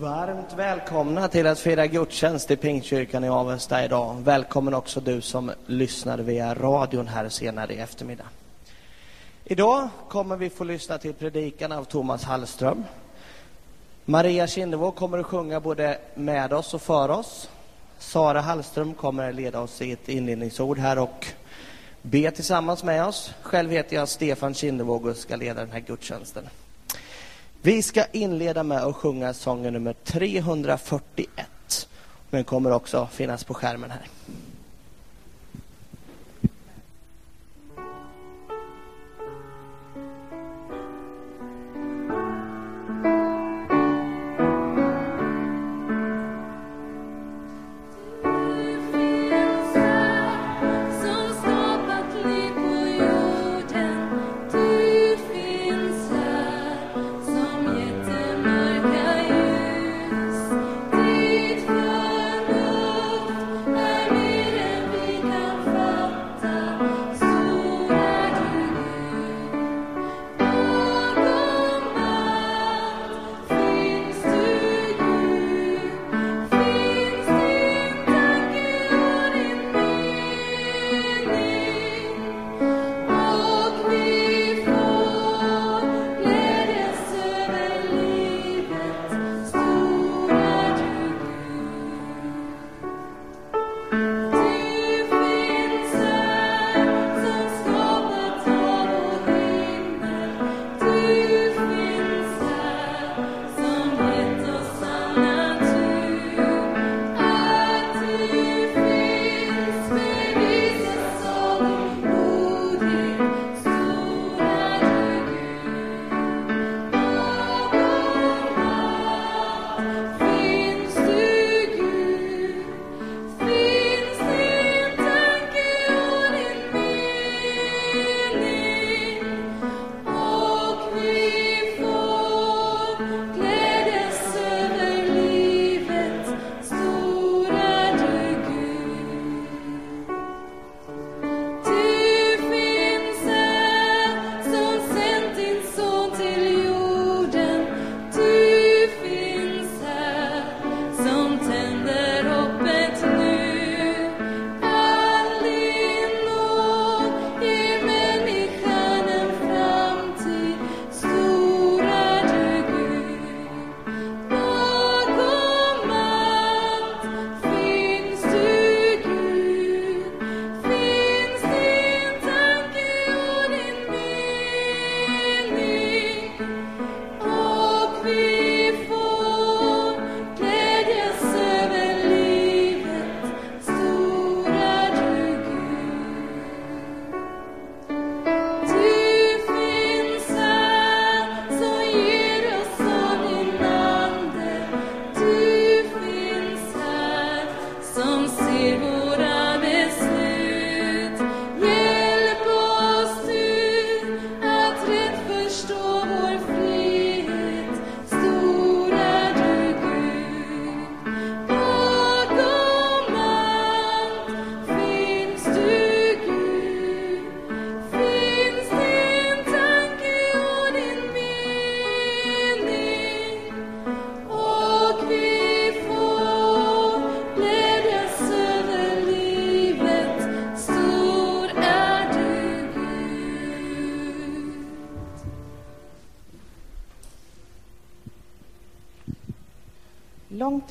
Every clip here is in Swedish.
Varmt välkomna till att fira gudstjänst i Pingstkyrkan i Avesta idag. Välkommen också du som lyssnar via radion här senare i eftermiddag. Idag kommer vi få lyssna till predikan av Thomas Hallström. Maria Kindevå kommer att sjunga både med oss och för oss. Sara Hallström kommer att leda oss i ett inledningsord här och be tillsammans med oss. Själv heter jag Stefan Kindevåg och ska leda den här gudstjänsten. Vi ska inleda med att sjunga sången nummer 341. Den kommer också finnas på skärmen här.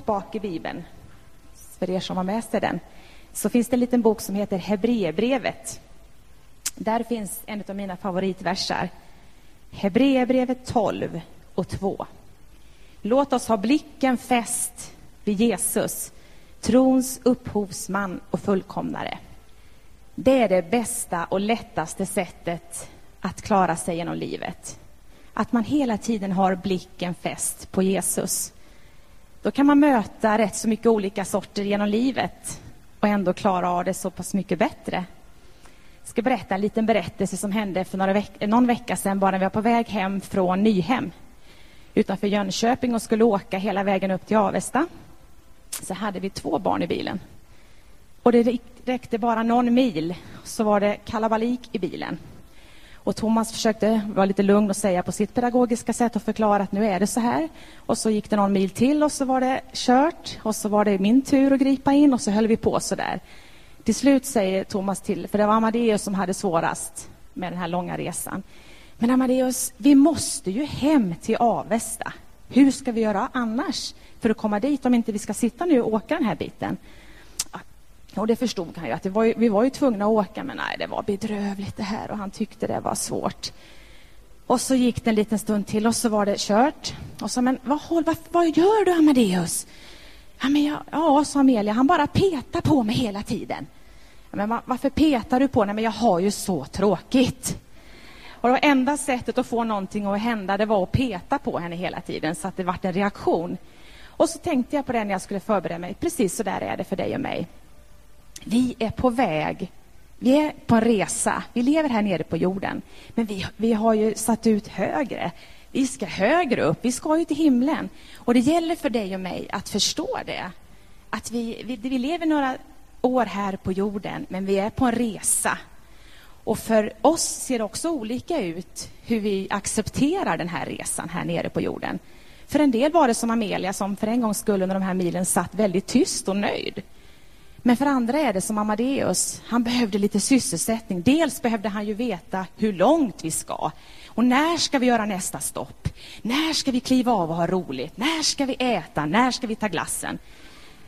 Bak i Bibeln, för er som har med sig den, så finns det en liten bok som heter Hebreerbrevet. Där finns en av mina favoritversar. Hebreerbrevet 12 och 2. Låt oss ha blicken fäst vid Jesus, trons upphovsman och fullkomnare. Det är det bästa och lättaste sättet att klara sig genom livet. Att man hela tiden har blicken fäst på Jesus. Då kan man möta rätt så mycket olika sorter genom livet och ändå klara av det så pass mycket bättre. Jag ska berätta en liten berättelse som hände för några veck någon vecka sedan bara när vi var på väg hem från Nyhem utanför Jönköping och skulle åka hela vägen upp till Avesta. Så hade vi två barn i bilen. Och det räckte bara någon mil så var det kalabalik i bilen. Och Thomas försökte vara lite lugn och säga på sitt pedagogiska sätt och förklara att nu är det så här. Och så gick det någon mil till och så var det kört och så var det min tur att gripa in och så höll vi på så där. Till slut säger Thomas till, för det var Amadeus som hade svårast med den här långa resan. Men Amadeus, vi måste ju hem till Avesta. Hur ska vi göra annars för att komma dit om inte vi ska sitta nu och åka den här biten? Och det förstod han ju, att var ju, vi var ju tvungna att åka, men nej, det var bedrövligt det här och han tyckte det var svårt. Och så gick det en liten stund till och så var det kört. Och så, men vad, vad, vad gör du Amadeus? Ja, men jag, ja, sa Amelia, han bara petar på mig hela tiden. Ja, men varför petar du på mig? Men jag har ju så tråkigt. Och det enda sättet att få någonting att hända det var att peta på henne hela tiden så att det vart en reaktion. Och så tänkte jag på det när jag skulle förbereda mig. Precis så där är det för dig och mig. Vi är på väg. Vi är på en resa. Vi lever här nere på jorden. Men vi, vi har ju satt ut högre. Vi ska högre upp. Vi ska ju till himlen. Och det gäller för dig och mig att förstå det. Att vi, vi, vi lever några år här på jorden, men vi är på en resa. Och för oss ser det också olika ut hur vi accepterar den här resan här nere på jorden. För en del var det som Amelia som för en gångs skull under de här milen satt väldigt tyst och nöjd. Men för andra är det som Amadeus. Han behövde lite sysselsättning. Dels behövde han ju veta hur långt vi ska. Och när ska vi göra nästa stopp? När ska vi kliva av och ha roligt? När ska vi äta? När ska vi ta glassen?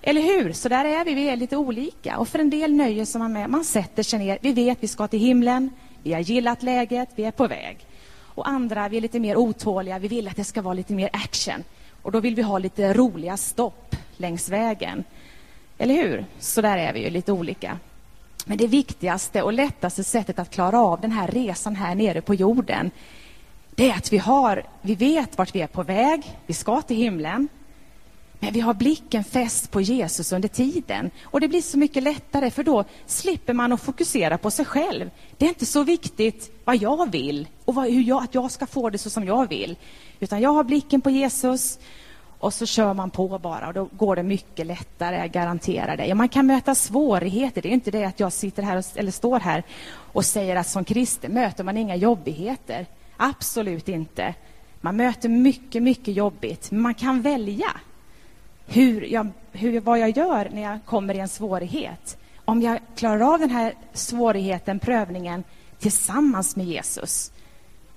Eller hur? Så där är vi, vi är lite olika. Och för en del nöjer sig man med, man sätter sig ner, vi vet vi ska till himlen, vi har gillat läget, vi är på väg. Och andra, vi är lite mer otåliga, vi vill att det ska vara lite mer action. Och då vill vi ha lite roliga stopp längs vägen. Eller hur? Så där är vi ju lite olika. Men det viktigaste och lättaste sättet att klara av den här resan här nere på jorden, det är att vi har, vi vet vart vi är på väg, vi ska till himlen, men vi har blicken fäst på Jesus under tiden. Och det blir så mycket lättare, för då slipper man att fokusera på sig själv. Det är inte så viktigt vad jag vill och vad, hur jag, att jag ska få det så som jag vill. Utan jag har blicken på Jesus och så kör man på bara och då går det mycket lättare, jag garanterar det. Ja, man kan möta svårigheter, det är inte det att jag sitter här och, eller står här och säger att som kristen möter man inga jobbigheter. Absolut inte. Man möter mycket, mycket jobbigt, men man kan välja hur jag, hur, vad jag gör när jag kommer i en svårighet. Om jag klarar av den här svårigheten, prövningen, tillsammans med Jesus.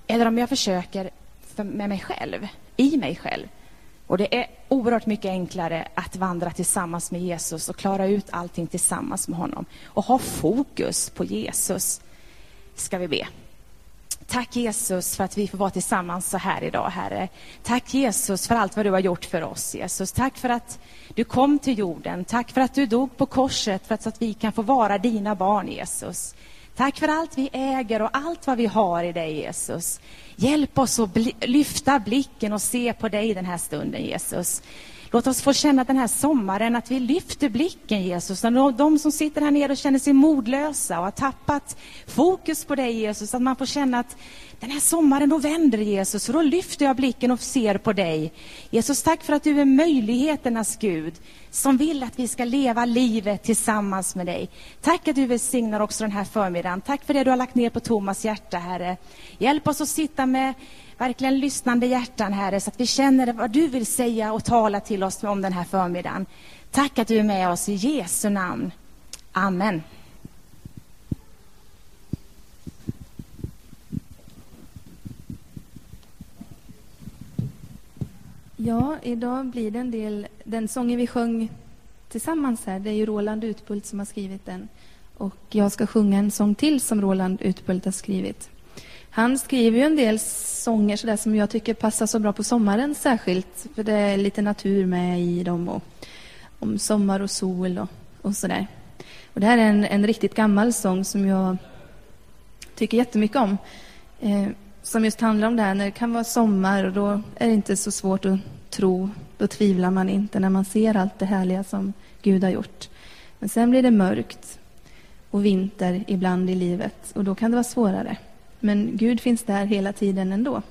Eller om jag försöker med mig själv, i mig själv. Och det är oerhört mycket enklare att vandra tillsammans med Jesus och klara ut allting tillsammans med honom. Och ha fokus på Jesus, ska vi be. Tack Jesus för att vi får vara tillsammans så här idag, Herre. Tack Jesus för allt vad du har gjort för oss, Jesus. Tack för att du kom till jorden. Tack för att du dog på korset för att vi kan få vara dina barn, Jesus. Tack för allt vi äger och allt vad vi har i dig, Jesus. Hjälp oss att bli, lyfta blicken och se på dig den här stunden, Jesus. Låt oss få känna den här sommaren att vi lyfter blicken, Jesus. De som sitter här nere och känner sig modlösa och har tappat fokus på dig, Jesus. Att man får känna att den här sommaren, då vänder Jesus. Och då lyfter jag blicken och ser på dig. Jesus, tack för att du är möjligheternas Gud som vill att vi ska leva livet tillsammans med dig. Tack att du välsignar också den här förmiddagen. Tack för det du har lagt ner på Thomas hjärta, Herre. Hjälp oss att sitta med verkligen lyssnande hjärtan, Herre, så att vi känner vad du vill säga och tala till oss om den här förmiddagen. Tack att du är med oss i Jesu namn. Amen. Ja, idag blir det en del... Den sången vi sjöng tillsammans här, det är ju Roland Utbult som har skrivit den. Och jag ska sjunga en sång till som Roland Utbult har skrivit. Han skriver ju en del sånger så där som jag tycker passar så bra på sommaren särskilt. För det är lite natur med i dem och om sommar och sol och, och där. Och det här är en, en riktigt gammal sång som jag tycker jättemycket om. Eh, som just handlar om det här när det kan vara sommar och då är det inte så svårt att tro. Då tvivlar man inte när man ser allt det härliga som Gud har gjort. Men sen blir det mörkt och vinter ibland i livet och då kan det vara svårare. Men Gud finns där hela tiden ändå.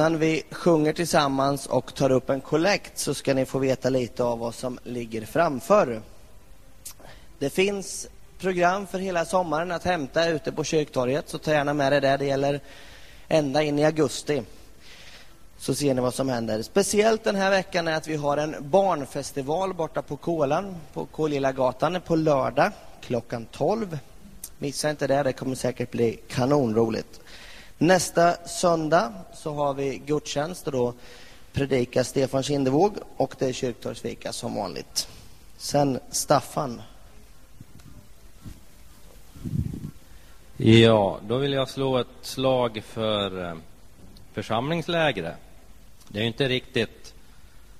Innan vi sjunger tillsammans och tar upp en kollekt så ska ni få veta lite av vad som ligger framför. Det finns program för hela sommaren att hämta ute på kyrktorget, så ta gärna med dig det. Det gäller ända in i augusti. Så ser ni vad som händer. Speciellt den här veckan är att vi har en barnfestival borta på Kolan, på Kolillagatan, på lördag klockan 12. Missa inte det, det kommer säkert bli kanonroligt. Nästa söndag så har vi gudstjänst och då predikar Stefan Kindevåg och det är kyrktorgsfika som vanligt. Sen Staffan. Ja, då vill jag slå ett slag för eh, församlingslägret. Det är ju inte riktigt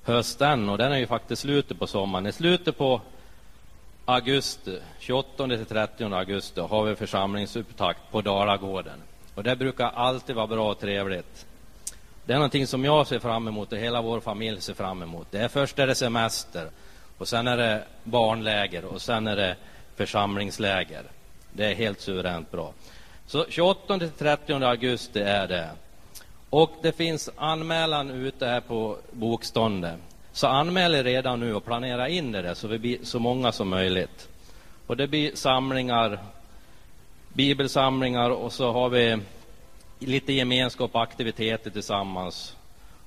höst än och den är ju faktiskt slutet på sommaren. I slutet på augusti, 28 till 30 augusti, har vi församlingsupptakt på Dalagården. Och det brukar alltid vara bra och trevligt. Det är någonting som jag ser fram emot och hela vår familj ser fram emot. Det är först är det semester och sen är det barnläger och sen är det församlingsläger. Det är helt suveränt bra. Så 28 till 30 augusti är det. Och det finns anmälan ute här på bokståndet. Så anmäl er redan nu och planera in det där så vi blir så många som möjligt. Och det blir samlingar, bibelsamlingar och så har vi lite gemenskap och aktiviteter tillsammans.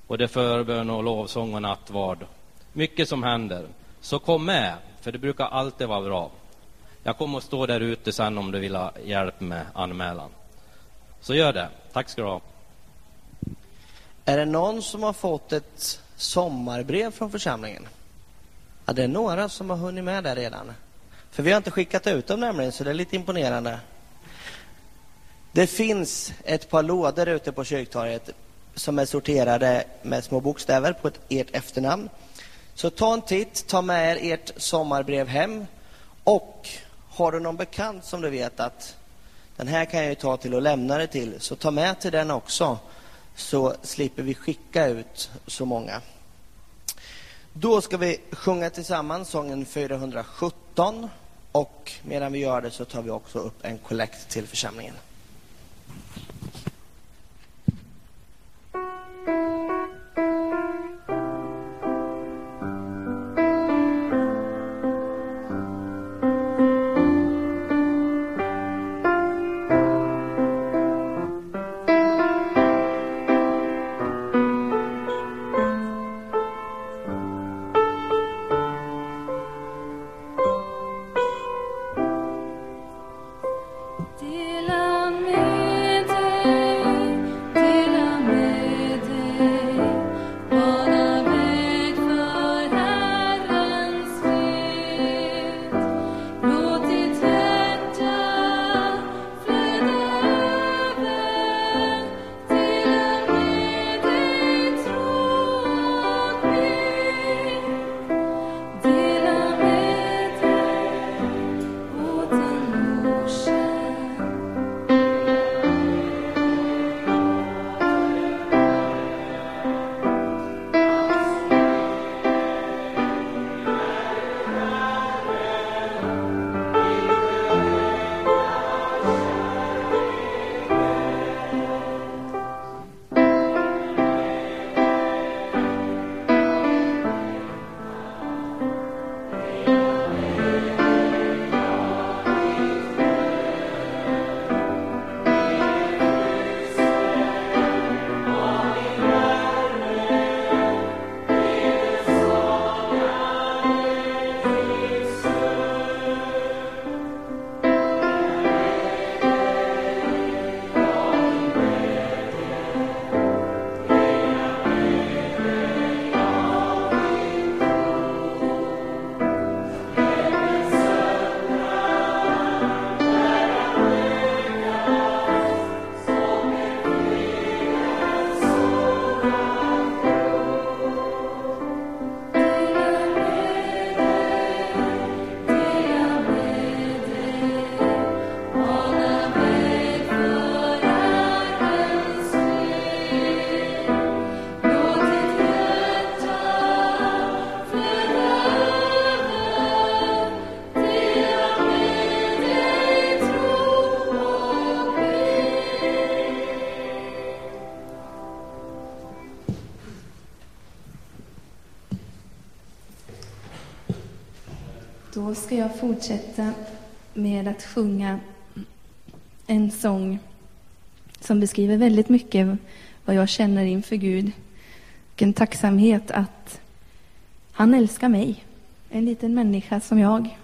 Och det är förbön och lovsång och nattvard. Mycket som händer. Så kom med, för det brukar alltid vara bra. Jag kommer att stå där ute sen om du vill ha hjälp med anmälan. Så gör det. Tack ska du ha. Är det någon som har fått ett sommarbrev från församlingen? Ja, det är några som har hunnit med det redan. För vi har inte skickat ut dem nämligen, så det är lite imponerande. Det finns ett par lådor ute på kyrktorget som är sorterade med små bokstäver på ett, ert efternamn. Så ta en titt, ta med er ert sommarbrev hem och har du någon bekant som du vet att den här kan jag ju ta till och lämna det till, så ta med till den också så slipper vi skicka ut så många. Då ska vi sjunga tillsammans sången 417 och medan vi gör det så tar vi också upp en kollekt till församlingen. fortsätta med att sjunga en sång som beskriver väldigt mycket vad jag känner inför Gud. Vilken tacksamhet att han älskar mig, en liten människa som jag.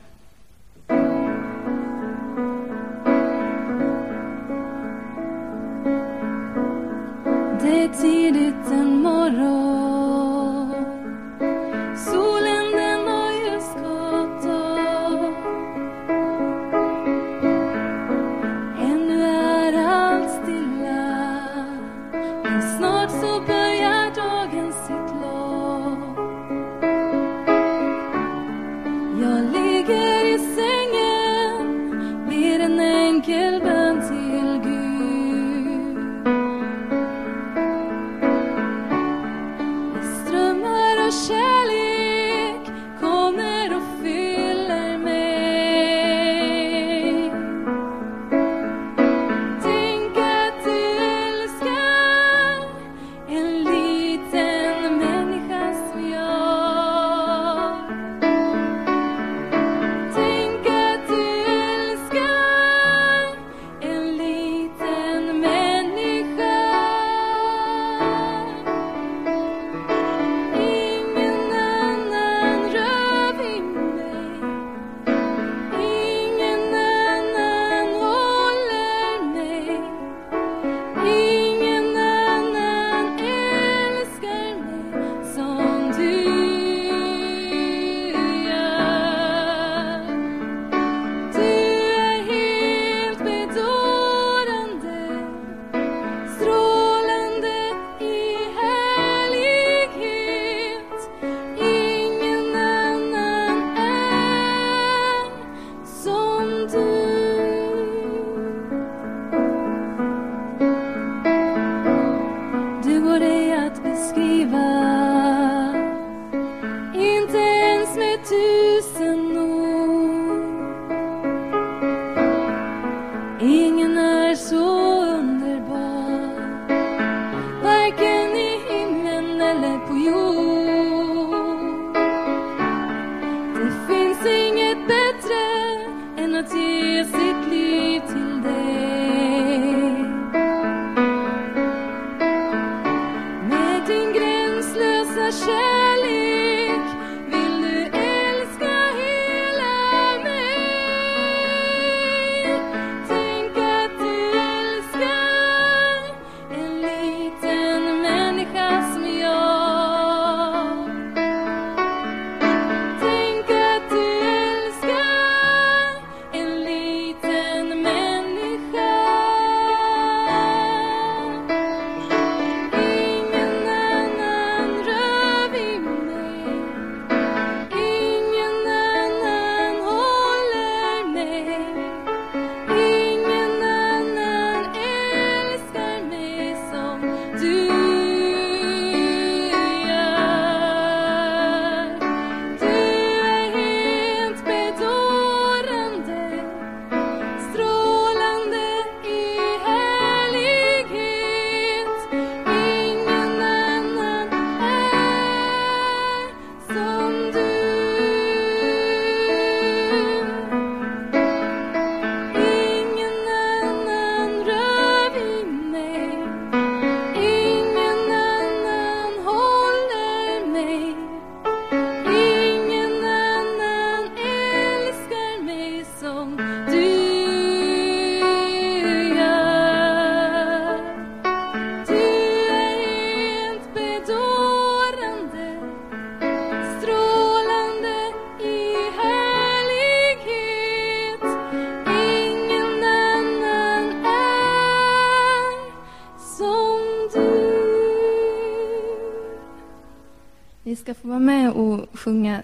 sjunga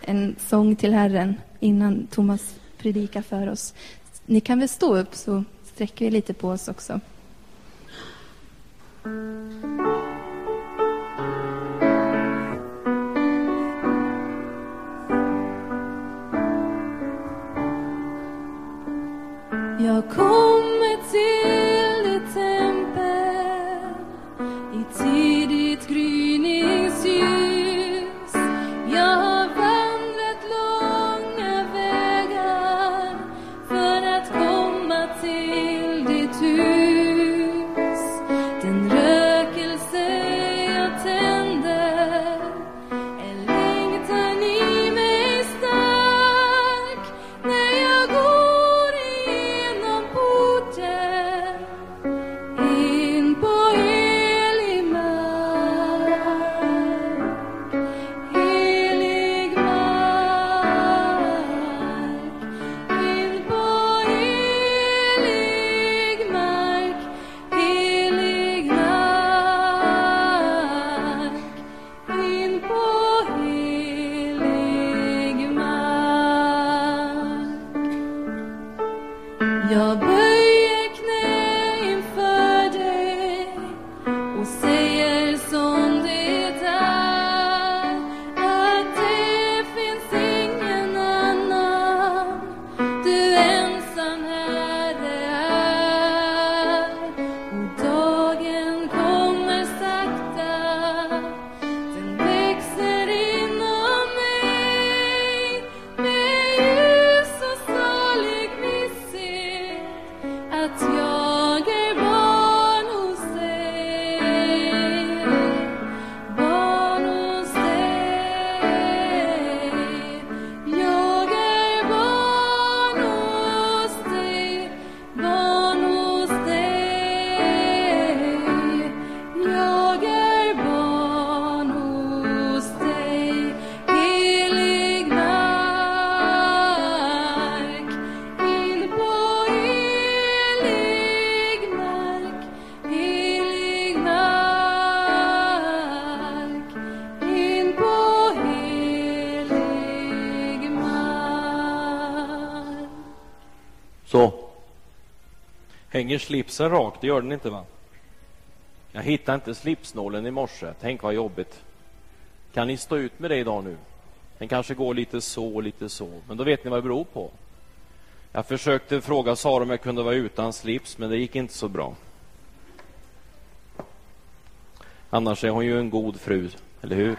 en sång till Herren innan Thomas predikar för oss. Ni kan väl stå upp så sträcker vi lite på oss också. Jag kom Hänger slipsen rakt? Det gör den inte, va? Jag hittade inte slipsnålen i morse. Tänk vad jobbigt. Kan ni stå ut med det idag nu? Den kanske går lite så och lite så, men då vet ni vad det beror på. Jag försökte fråga Sara om jag kunde vara utan slips, men det gick inte så bra. Annars är hon ju en god fru, eller hur?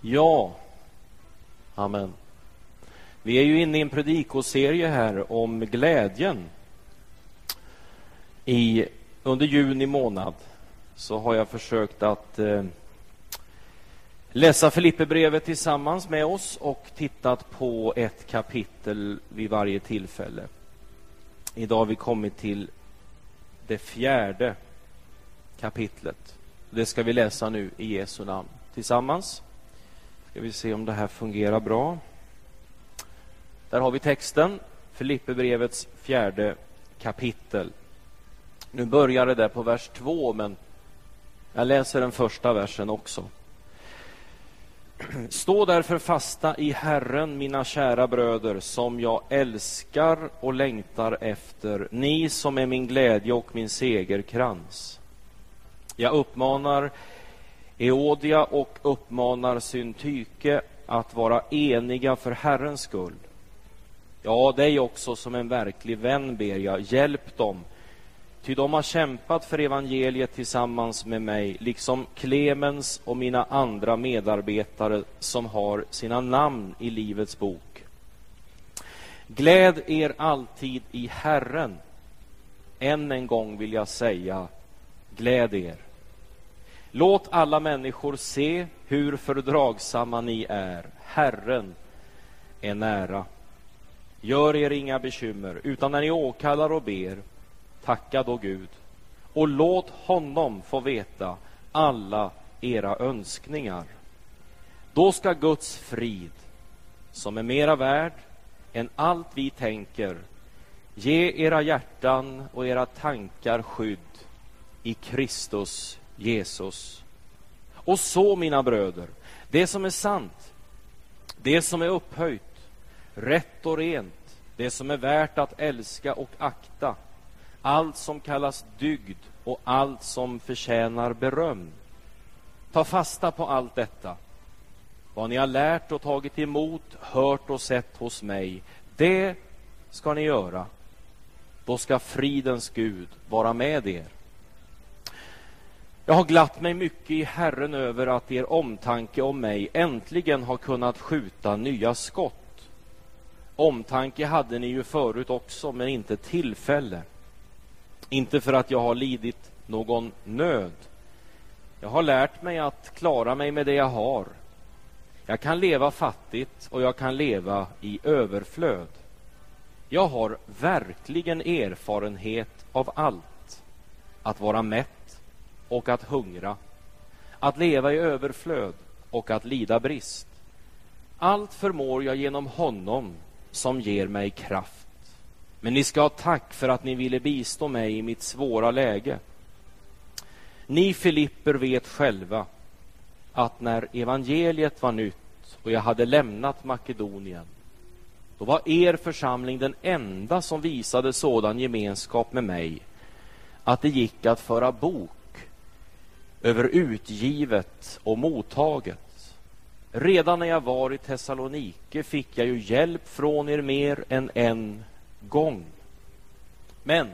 Ja, amen. Vi är ju inne i en predikoserie här om glädjen. I, under juni månad så har jag försökt att eh, läsa Filipperbrevet tillsammans med oss och tittat på ett kapitel vid varje tillfälle. Idag har vi kommit till det fjärde kapitlet. Det ska vi läsa nu i Jesu namn tillsammans. Ska vi se om det här fungerar bra. Där har vi texten, Filipperbrevets fjärde kapitel. Nu börjar det där på vers 2, men jag läser den första versen också. Stå därför fasta i Herren, mina kära bröder, som jag älskar och längtar efter, ni som är min glädje och min segerkrans. Jag uppmanar Eodia och uppmanar Syntyke att vara eniga för Herrens skull. Ja, dig också som en verklig vän ber jag, hjälp dem, ty de har kämpat för evangeliet tillsammans med mig, liksom Clemens och mina andra medarbetare som har sina namn i Livets bok. Gläd er alltid i Herren. Än en gång vill jag säga, gläd er. Låt alla människor se hur fördragsamma ni är. Herren är nära. Gör er inga bekymmer, utan när ni åkallar och ber, tacka då Gud och låt honom få veta alla era önskningar. Då ska Guds frid, som är mera värd än allt vi tänker, ge era hjärtan och era tankar skydd i Kristus Jesus. Och så, mina bröder, det som är sant, det som är upphöjt, rätt och rent, det som är värt att älska och akta, allt som kallas dygd och allt som förtjänar beröm. Ta fasta på allt detta. Vad ni har lärt och tagit emot, hört och sett hos mig, det ska ni göra. Då ska fridens Gud vara med er. Jag har glatt mig mycket i Herren över att er omtanke om mig äntligen har kunnat skjuta nya skott. Omtanke hade ni ju förut också, men inte tillfälle. Inte för att jag har lidit någon nöd. Jag har lärt mig att klara mig med det jag har. Jag kan leva fattigt och jag kan leva i överflöd. Jag har verkligen erfarenhet av allt. Att vara mätt och att hungra. Att leva i överflöd och att lida brist. Allt förmår jag genom honom som ger mig kraft. Men ni ska ha tack för att ni ville bistå mig i mitt svåra läge. Ni Filipper vet själva att när evangeliet var nytt och jag hade lämnat Makedonien, Då var er församling den enda som visade sådan gemenskap med mig att det gick att föra bok över utgivet och mottaget. Redan när jag var i Thessalonike fick jag ju hjälp från er mer än en gång. Men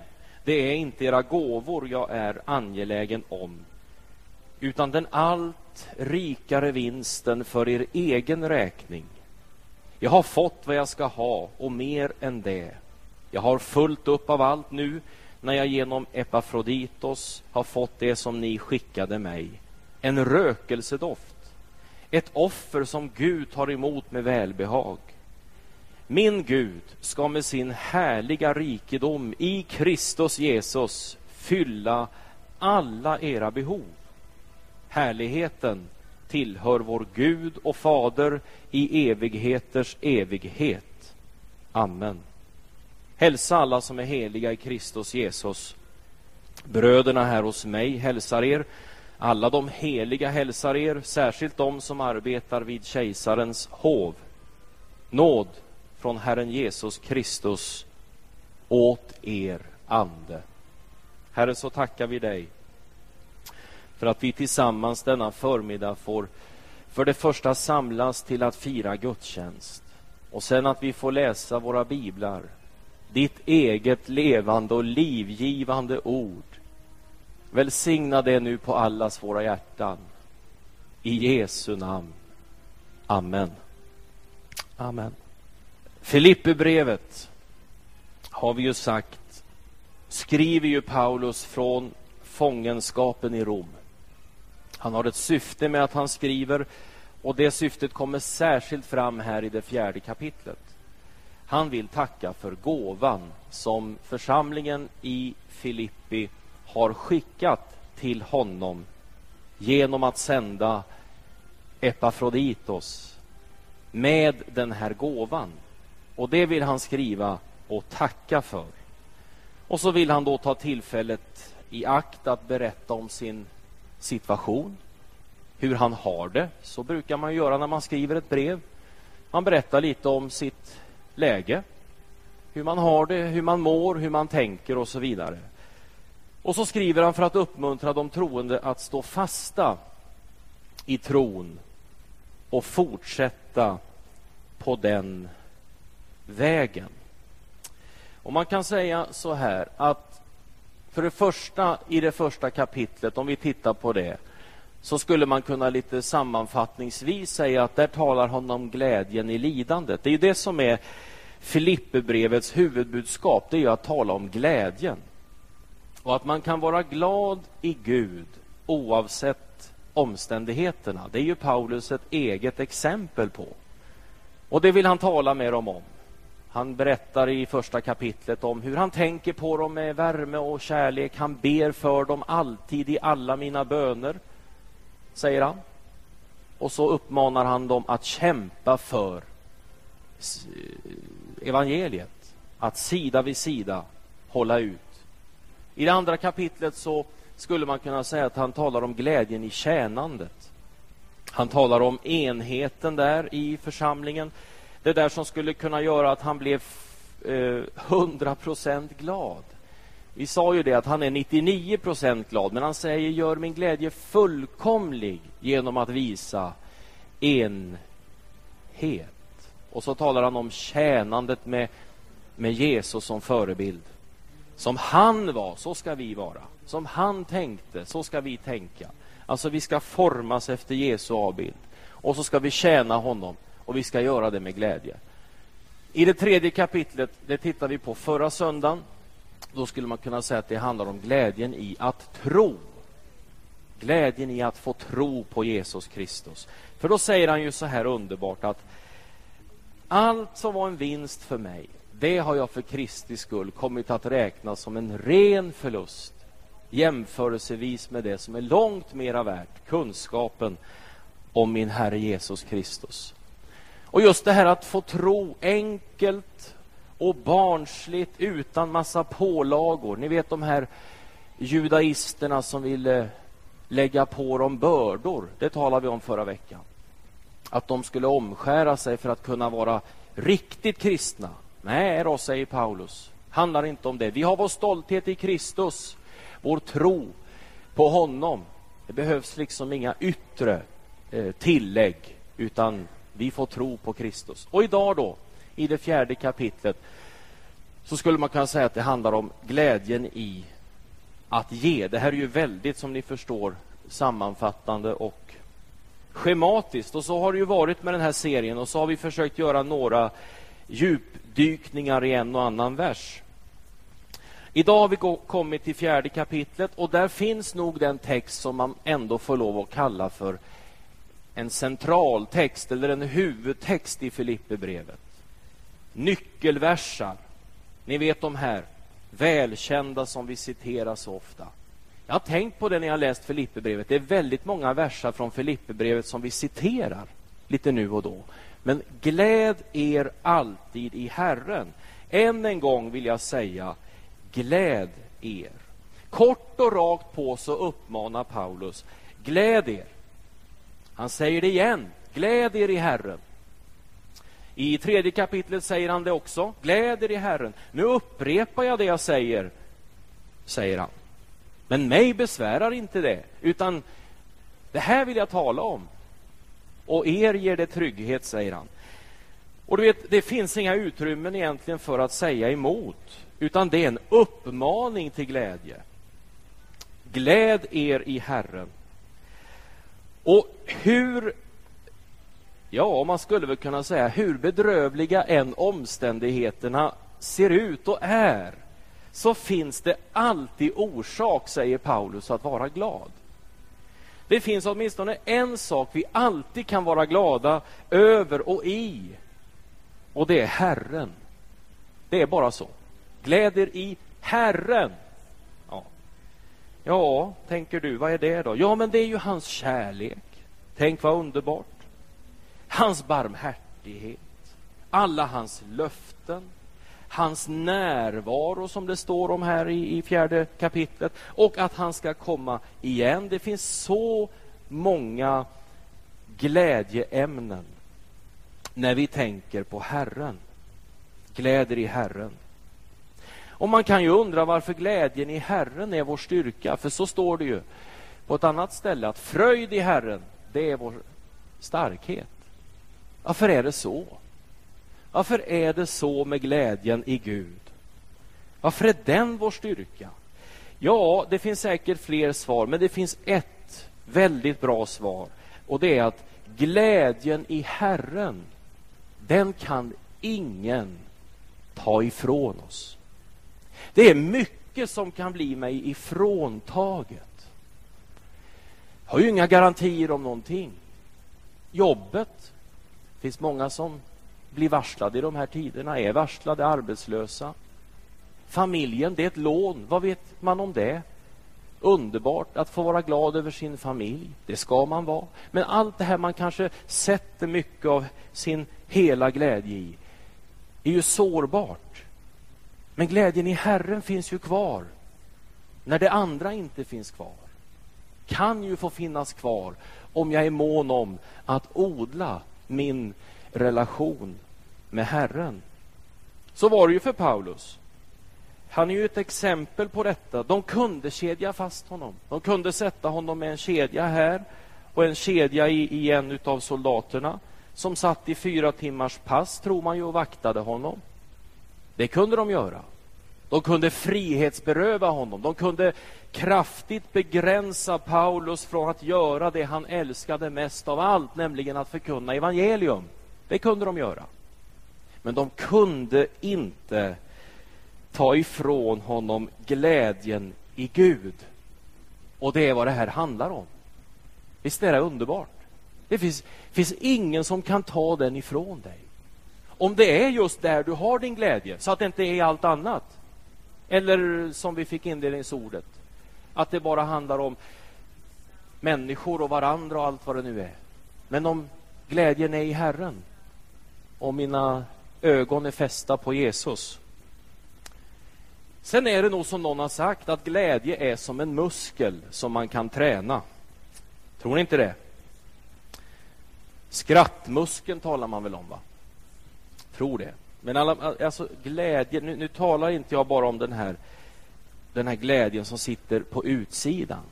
det är inte era gåvor jag är angelägen om utan den allt rikare vinsten för er egen räkning. Jag har fått vad jag ska ha och mer än det. Jag har fullt upp av allt nu när jag genom Epafroditos har fått det som ni skickade mig. En rökelsedoft, ett offer som Gud tar emot med välbehag. Min Gud ska med sin härliga rikedom i Kristus Jesus fylla alla era behov. Härligheten tillhör vår Gud och Fader i evigheters evighet. Amen. Hälsa alla som är heliga i Kristus Jesus. Bröderna här hos mig hälsar er. Alla de heliga hälsar er, särskilt de som arbetar vid kejsarens hov. Nåd från Herren Jesus Kristus åt er ande. Herre, så tackar vi dig för att vi tillsammans denna förmiddag får för det första samlas till att fira gudstjänst och sen att vi får läsa våra biblar, ditt eget levande och livgivande ord. Välsigna det nu på allas våra hjärtan. I Jesu namn. Amen. Amen. Filipperbrevet har vi ju sagt skriver ju Paulus från fångenskapen i Rom. Han har ett syfte med att han skriver och det syftet kommer särskilt fram här i det fjärde kapitlet. Han vill tacka för gåvan som församlingen i Filippi har skickat till honom genom att sända Epafroditos med den här gåvan. Och det vill han skriva och tacka för. Och så vill han då ta tillfället i akt att berätta om sin situation, hur han har det. Så brukar man göra när man skriver ett brev. Man berättar lite om sitt läge, hur man har det, hur man mår, hur man tänker och så vidare. Och så skriver han för att uppmuntra de troende att stå fasta i tron och fortsätta på den vägen. Och man kan säga så här att för det första i det första kapitlet, om vi tittar på det, så skulle man kunna lite sammanfattningsvis säga att där talar han om glädjen i lidandet. Det är ju det som är Filipperbrevets huvudbudskap, det är ju att tala om glädjen. Och att man kan vara glad i Gud oavsett omständigheterna. Det är ju Paulus ett eget exempel på. Och det vill han tala med dem om. Han berättar i första kapitlet om hur han tänker på dem med värme och kärlek. Han ber för dem alltid i alla mina böner, säger han. Och så uppmanar han dem att kämpa för evangeliet, att sida vid sida hålla ut. I det andra kapitlet så skulle man kunna säga att han talar om glädjen i tjänandet. Han talar om enheten där i församlingen. Det där som skulle kunna göra att han blev eh, hundra eh, procent glad. Vi sa ju det att han är 99 procent glad, men han säger gör min glädje fullkomlig genom att visa enhet. Och så talar han om tjänandet med, med Jesus som förebild. Som han var, så ska vi vara. Som han tänkte, så ska vi tänka. Alltså, vi ska formas efter Jesu avbild. Och så ska vi tjäna honom och vi ska göra det med glädje. I det tredje kapitlet, det tittar vi på förra söndagen. Då skulle man kunna säga att det handlar om glädjen i att tro. Glädjen i att få tro på Jesus Kristus. För då säger han ju så här underbart att allt som var en vinst för mig, det har jag för Kristi skull kommit att räkna som en ren förlust jämförelsevis med det som är långt mera värt, kunskapen om min Herre Jesus Kristus. Och just det här att få tro enkelt och barnsligt utan massa pålagor. Ni vet de här judaisterna som ville lägga på dem bördor. Det talade vi om förra veckan. Att de skulle omskära sig för att kunna vara riktigt kristna. Nej då, säger Paulus, handlar inte om det. Vi har vår stolthet i Kristus, vår tro på honom. Det behövs liksom inga yttre eh, tillägg, utan vi får tro på Kristus. Och idag då, i det fjärde kapitlet, så skulle man kunna säga att det handlar om glädjen i att ge. Det här är ju väldigt, som ni förstår, sammanfattande och schematiskt. Och så har det ju varit med den här serien och så har vi försökt göra några djup djupdykningar i en och annan vers. Idag har vi kommit till fjärde kapitlet och där finns nog den text som man ändå får lov att kalla för en centraltext eller en huvudtext i Filipperbrevet. Nyckelversar. Ni vet de här välkända som vi citerar så ofta. Jag har tänkt på det när jag läst Filipperbrevet. Det är väldigt många versar från Filipperbrevet som vi citerar lite nu och då. Men gläd er alltid i Herren. Än en gång vill jag säga, gläd er. Kort och rakt på så uppmanar Paulus, gläd er. Han säger det igen, gläd er i Herren. I tredje kapitlet säger han det också, gläd er i Herren. Nu upprepar jag det jag säger, säger han. Men mig besvärar inte det, utan det här vill jag tala om. Och er ger det trygghet, säger han. Och du vet, det finns inga utrymmen egentligen för att säga emot, utan det är en uppmaning till glädje. Gläd er i Herren. Och hur, ja, man skulle väl kunna säga hur bedrövliga än omständigheterna ser ut och är, så finns det alltid orsak, säger Paulus, att vara glad. Det finns åtminstone en sak vi alltid kan vara glada över och i, och det är Herren. Det är bara så. Gläder i Herren. Ja. ja, tänker du, vad är det då? Ja, men det är ju hans kärlek. Tänk vad underbart. Hans barmhärtighet, alla hans löften, hans närvaro som det står om här i, i fjärde kapitlet och att han ska komma igen. Det finns så många glädjeämnen när vi tänker på Herren. Gläder i Herren. Och man kan ju undra varför glädjen i Herren är vår styrka, för så står det ju på ett annat ställe att fröjd i Herren, det är vår starkhet. Varför är det så? Varför är det så med glädjen i Gud? Varför är den vår styrka? Ja, det finns säkert fler svar, men det finns ett väldigt bra svar. Och det är att glädjen i Herren, den kan ingen ta ifrån oss. Det är mycket som kan bli mig ifråntaget. Jag har ju inga garantier om någonting. Jobbet. Det finns många som blir varslade i de här tiderna, är varslade, arbetslösa. Familjen, det är ett lån. Vad vet man om det? Underbart att få vara glad över sin familj. Det ska man vara. Men allt det här man kanske sätter mycket av sin hela glädje i är ju sårbart. Men glädjen i Herren finns ju kvar när det andra inte finns kvar. Kan ju få finnas kvar om jag är mån om att odla min relation med Herren. Så var det ju för Paulus. Han är ju ett exempel på detta. De kunde kedja fast honom. De kunde sätta honom med en kedja här och en kedja i, i en av soldaterna som satt i fyra timmars pass, tror man ju, och vaktade honom. Det kunde de göra. De kunde frihetsberöva honom. De kunde kraftigt begränsa Paulus från att göra det han älskade mest av allt, nämligen att förkunna evangelium. Det kunde de göra. Men de kunde inte ta ifrån honom glädjen i Gud. Och det är vad det här handlar om. Visst är det underbart? Det finns, finns ingen som kan ta den ifrån dig. Om det är just där du har din glädje, så att det inte är allt annat. Eller som vi fick inledningsordet, att det bara handlar om människor och varandra och allt vad det nu är. Men om glädjen är i Herren och mina ögon är fästa på Jesus. Sen är det nog som någon har sagt att glädje är som en muskel som man kan träna. Tror ni inte det? Skrattmuskeln talar man väl om, va? Tror det. Men alla, alltså glädje, nu, nu talar inte jag bara om den här, den här glädjen som sitter på utsidan.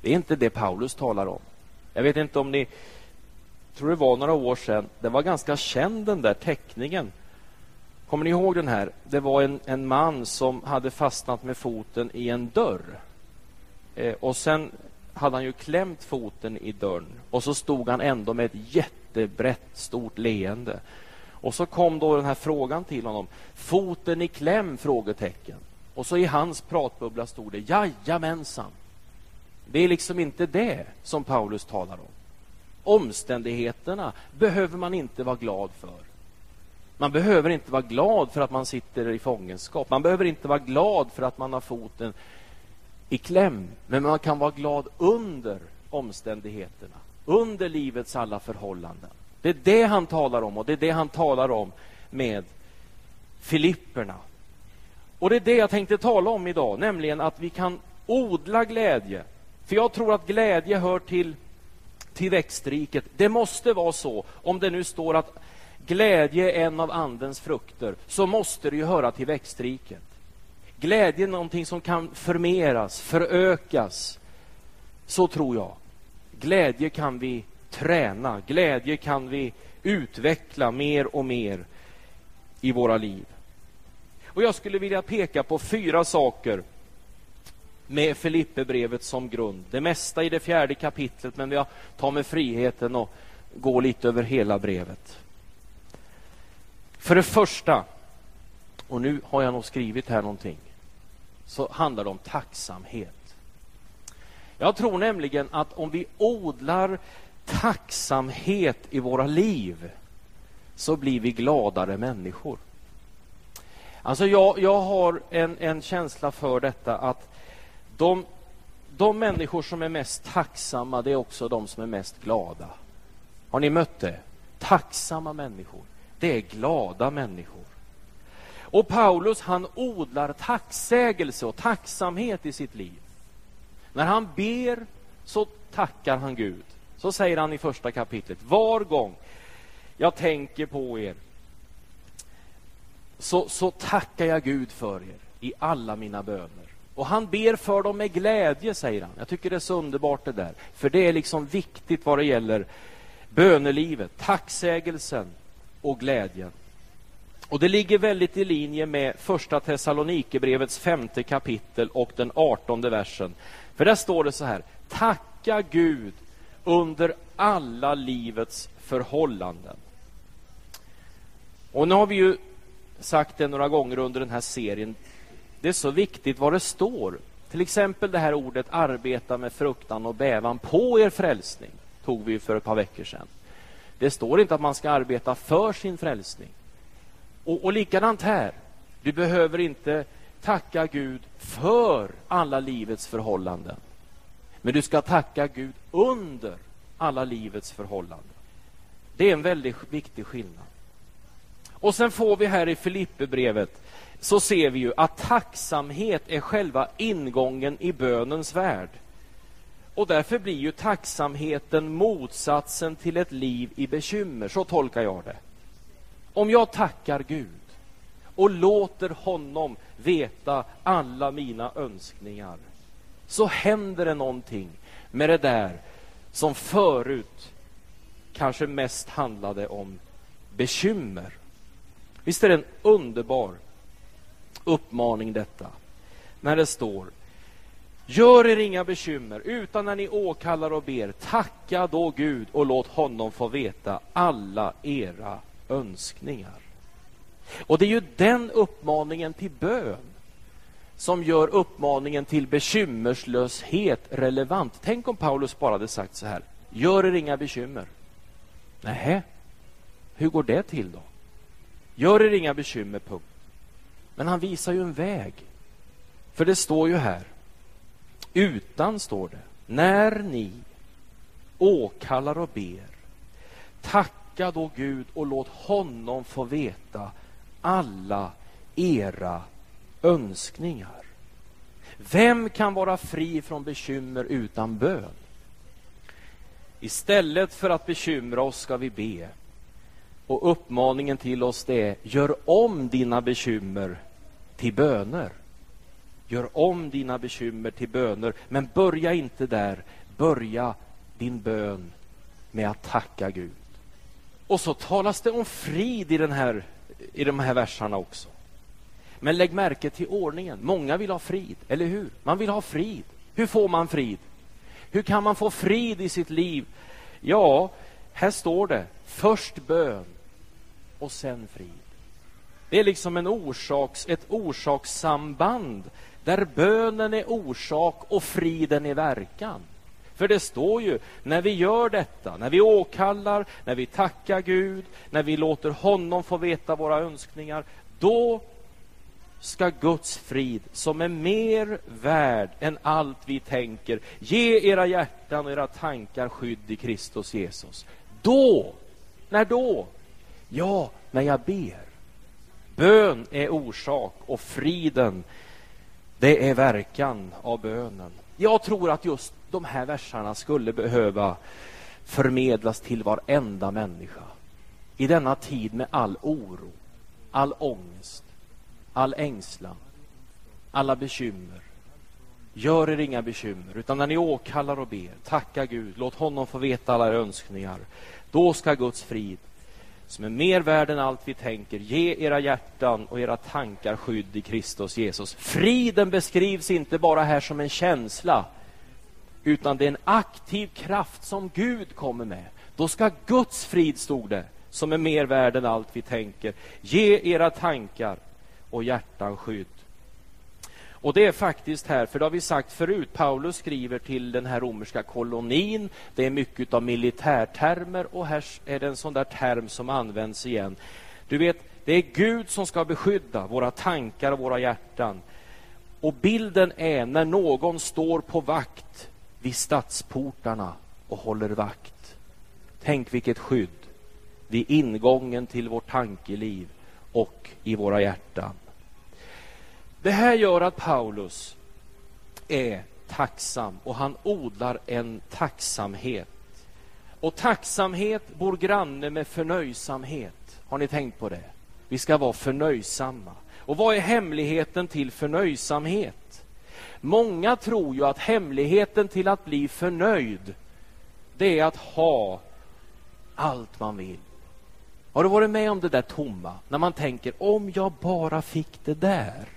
Det är inte det Paulus talar om. Jag vet inte om ni tror det var några år sedan. Den var ganska känd den där teckningen. Kommer ni ihåg den här? Det var en, en man som hade fastnat med foten i en dörr. Eh, och sen hade han ju klämt foten i dörren och så stod han ändå med ett jättebrett stort leende. Och så kom då den här frågan till honom. Foten i kläm? frågetecken. Och så i hans pratbubbla stod det jajamensan. Det är liksom inte det som Paulus talar om. Omständigheterna behöver man inte vara glad för. Man behöver inte vara glad för att man sitter i fångenskap. Man behöver inte vara glad för att man har foten i kläm. Men man kan vara glad under omständigheterna, under livets alla förhållanden. Det är det han talar om och det är det han talar om med Filipperna. Och det är det jag tänkte tala om idag, nämligen att vi kan odla glädje. För jag tror att glädje hör till, till växtriket. Det måste vara så, om det nu står att glädje är en av Andens frukter, så måste det ju höra till växtriket. Glädje är någonting som kan förmeras, förökas. Så tror jag. Glädje kan vi träna, glädje kan vi utveckla mer och mer i våra liv. Och Jag skulle vilja peka på fyra saker med Filipperbrevet som grund. Det mesta i det fjärde kapitlet, men jag tar med friheten och går lite över hela brevet. För det första, och nu har jag nog skrivit här någonting, så handlar det om tacksamhet. Jag tror nämligen att om vi odlar tacksamhet i våra liv så blir vi gladare människor. Alltså jag, jag har en, en känsla för detta att de, de människor som är mest tacksamma, det är också de som är mest glada. Har ni mött det? Tacksamma människor, det är glada människor. Och Paulus han odlar tacksägelse och tacksamhet i sitt liv. När han ber så tackar han Gud. Så säger han i första kapitlet. Var gång jag tänker på er så, så tackar jag Gud för er i alla mina böner. Och han ber för dem med glädje, säger han. Jag tycker det är så underbart det där. För det är liksom viktigt vad det gäller bönelivet, tacksägelsen och glädjen. Och Det ligger väldigt i linje med första Thessalonikerbrevets femte kapitel och den artonde versen. För där står det så här. Tacka Gud under alla livets förhållanden. Och nu har vi ju sagt det några gånger under den här serien. Det är så viktigt vad det står. Till exempel det här ordet arbeta med fruktan och bävan på er frälsning tog vi för ett par veckor sedan. Det står inte att man ska arbeta för sin frälsning. Och, och likadant här. Du behöver inte tacka Gud för alla livets förhållanden. Men du ska tacka Gud under alla livets förhållanden. Det är en väldigt viktig skillnad. Och sen får vi här i Filipperbrevet så ser vi ju att tacksamhet är själva ingången i bönens värld. Och därför blir ju tacksamheten motsatsen till ett liv i bekymmer. Så tolkar jag det. Om jag tackar Gud och låter honom veta alla mina önskningar så händer det någonting med det där som förut kanske mest handlade om bekymmer. Visst är det en underbar uppmaning detta, när det står Gör er inga bekymmer, utan när ni åkallar och ber, tacka då Gud och låt honom få veta alla era önskningar. Och det är ju den uppmaningen till bön som gör uppmaningen till bekymmerslöshet relevant. Tänk om Paulus bara hade sagt så här, gör er inga bekymmer. Nej, hur går det till då? Gör er inga bekymmer, punkt. Men han visar ju en väg. För det står ju här, utan står det, när ni åkallar och ber, tacka då Gud och låt honom få veta alla era önskningar. Vem kan vara fri från bekymmer utan bön? Istället för att bekymra oss ska vi be. Och uppmaningen till oss det är, gör om dina bekymmer till böner. Gör om dina bekymmer till böner, men börja inte där. Börja din bön med att tacka Gud. Och så talas det om frid i, den här, i de här verserna också. Men lägg märke till ordningen. Många vill ha frid, eller hur? Man vill ha frid. Hur får man frid? Hur kan man få frid i sitt liv? Ja, här står det först bön och sen frid. Det är liksom en orsaks, ett orsakssamband där bönen är orsak och friden är verkan. För det står ju, när vi gör detta, när vi åkallar, när vi tackar Gud, när vi låter honom få veta våra önskningar, då ska Guds frid, som är mer värd än allt vi tänker, ge era hjärtan och era tankar skydd i Kristus Jesus. Då, när då? Ja, när jag ber. Bön är orsak och friden, det är verkan av bönen. Jag tror att just de här verserna skulle behöva förmedlas till varenda människa i denna tid med all oro, all ångest, all ängslan, alla bekymmer. Gör er inga bekymmer, utan när ni åkallar och ber, tacka Gud, låt honom få veta alla era önskningar. Då ska Guds frid, som är mer värd än allt vi tänker, ge era hjärtan och era tankar skydd i Kristus Jesus. Friden beskrivs inte bara här som en känsla, utan det är en aktiv kraft som Gud kommer med. Då ska Guds frid, stod det, som är mer värd än allt vi tänker, ge era tankar och hjärtan skydd. Och det är faktiskt här, för det har vi sagt förut, Paulus skriver till den här romerska kolonin, det är mycket av militärtermer och här är det en sån där term som används igen. Du vet, det är Gud som ska beskydda våra tankar och våra hjärtan. Och bilden är när någon står på vakt vid stadsportarna och håller vakt. Tänk vilket skydd vid ingången till vårt tankeliv och i våra hjärtan. Det här gör att Paulus är tacksam och han odlar en tacksamhet. Och tacksamhet bor granne med förnöjsamhet. Har ni tänkt på det? Vi ska vara förnöjsamma. Och vad är hemligheten till förnöjsamhet? Många tror ju att hemligheten till att bli förnöjd, det är att ha allt man vill. Har du varit med om det där tomma, när man tänker om jag bara fick det där,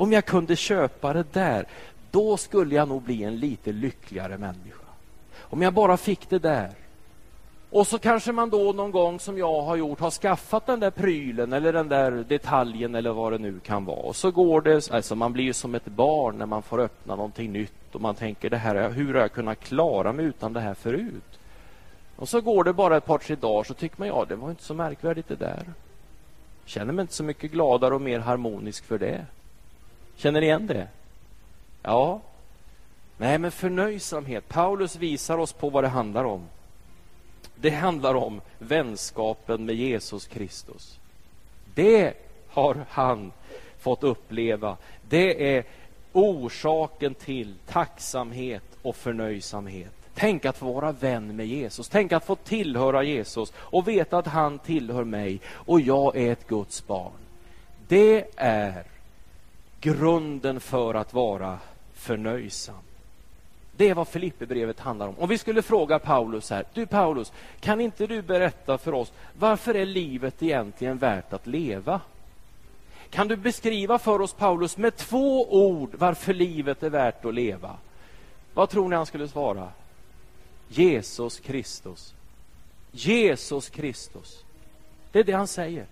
om jag kunde köpa det där, då skulle jag nog bli en lite lyckligare människa. Om jag bara fick det där. Och så kanske man då någon gång som jag har gjort har skaffat den där prylen eller den där detaljen eller vad det nu kan vara. Och så går det, alltså man blir ju som ett barn när man får öppna någonting nytt och man tänker det här, hur har jag kunnat klara mig utan det här förut? Och så går det bara ett par, tre dagar så tycker man, ja, det var inte så märkvärdigt det där. Känner mig inte så mycket gladare och mer harmonisk för det. Känner ni igen det? Ja. Nej, men förnöjsamhet. Paulus visar oss på vad det handlar om. Det handlar om vänskapen med Jesus Kristus. Det har han fått uppleva. Det är orsaken till tacksamhet och förnöjsamhet. Tänk att få vara vän med Jesus. Tänk att få tillhöra Jesus och veta att han tillhör mig och jag är ett Guds barn. Det är grunden för att vara förnöjsam. Det är vad Filipperbrevet handlar om. Om vi skulle fråga Paulus här, du Paulus, kan inte du berätta för oss, varför är livet egentligen värt att leva? Kan du beskriva för oss, Paulus, med två ord varför livet är värt att leva? Vad tror ni han skulle svara? Jesus Kristus. Jesus Kristus. Det är det han säger.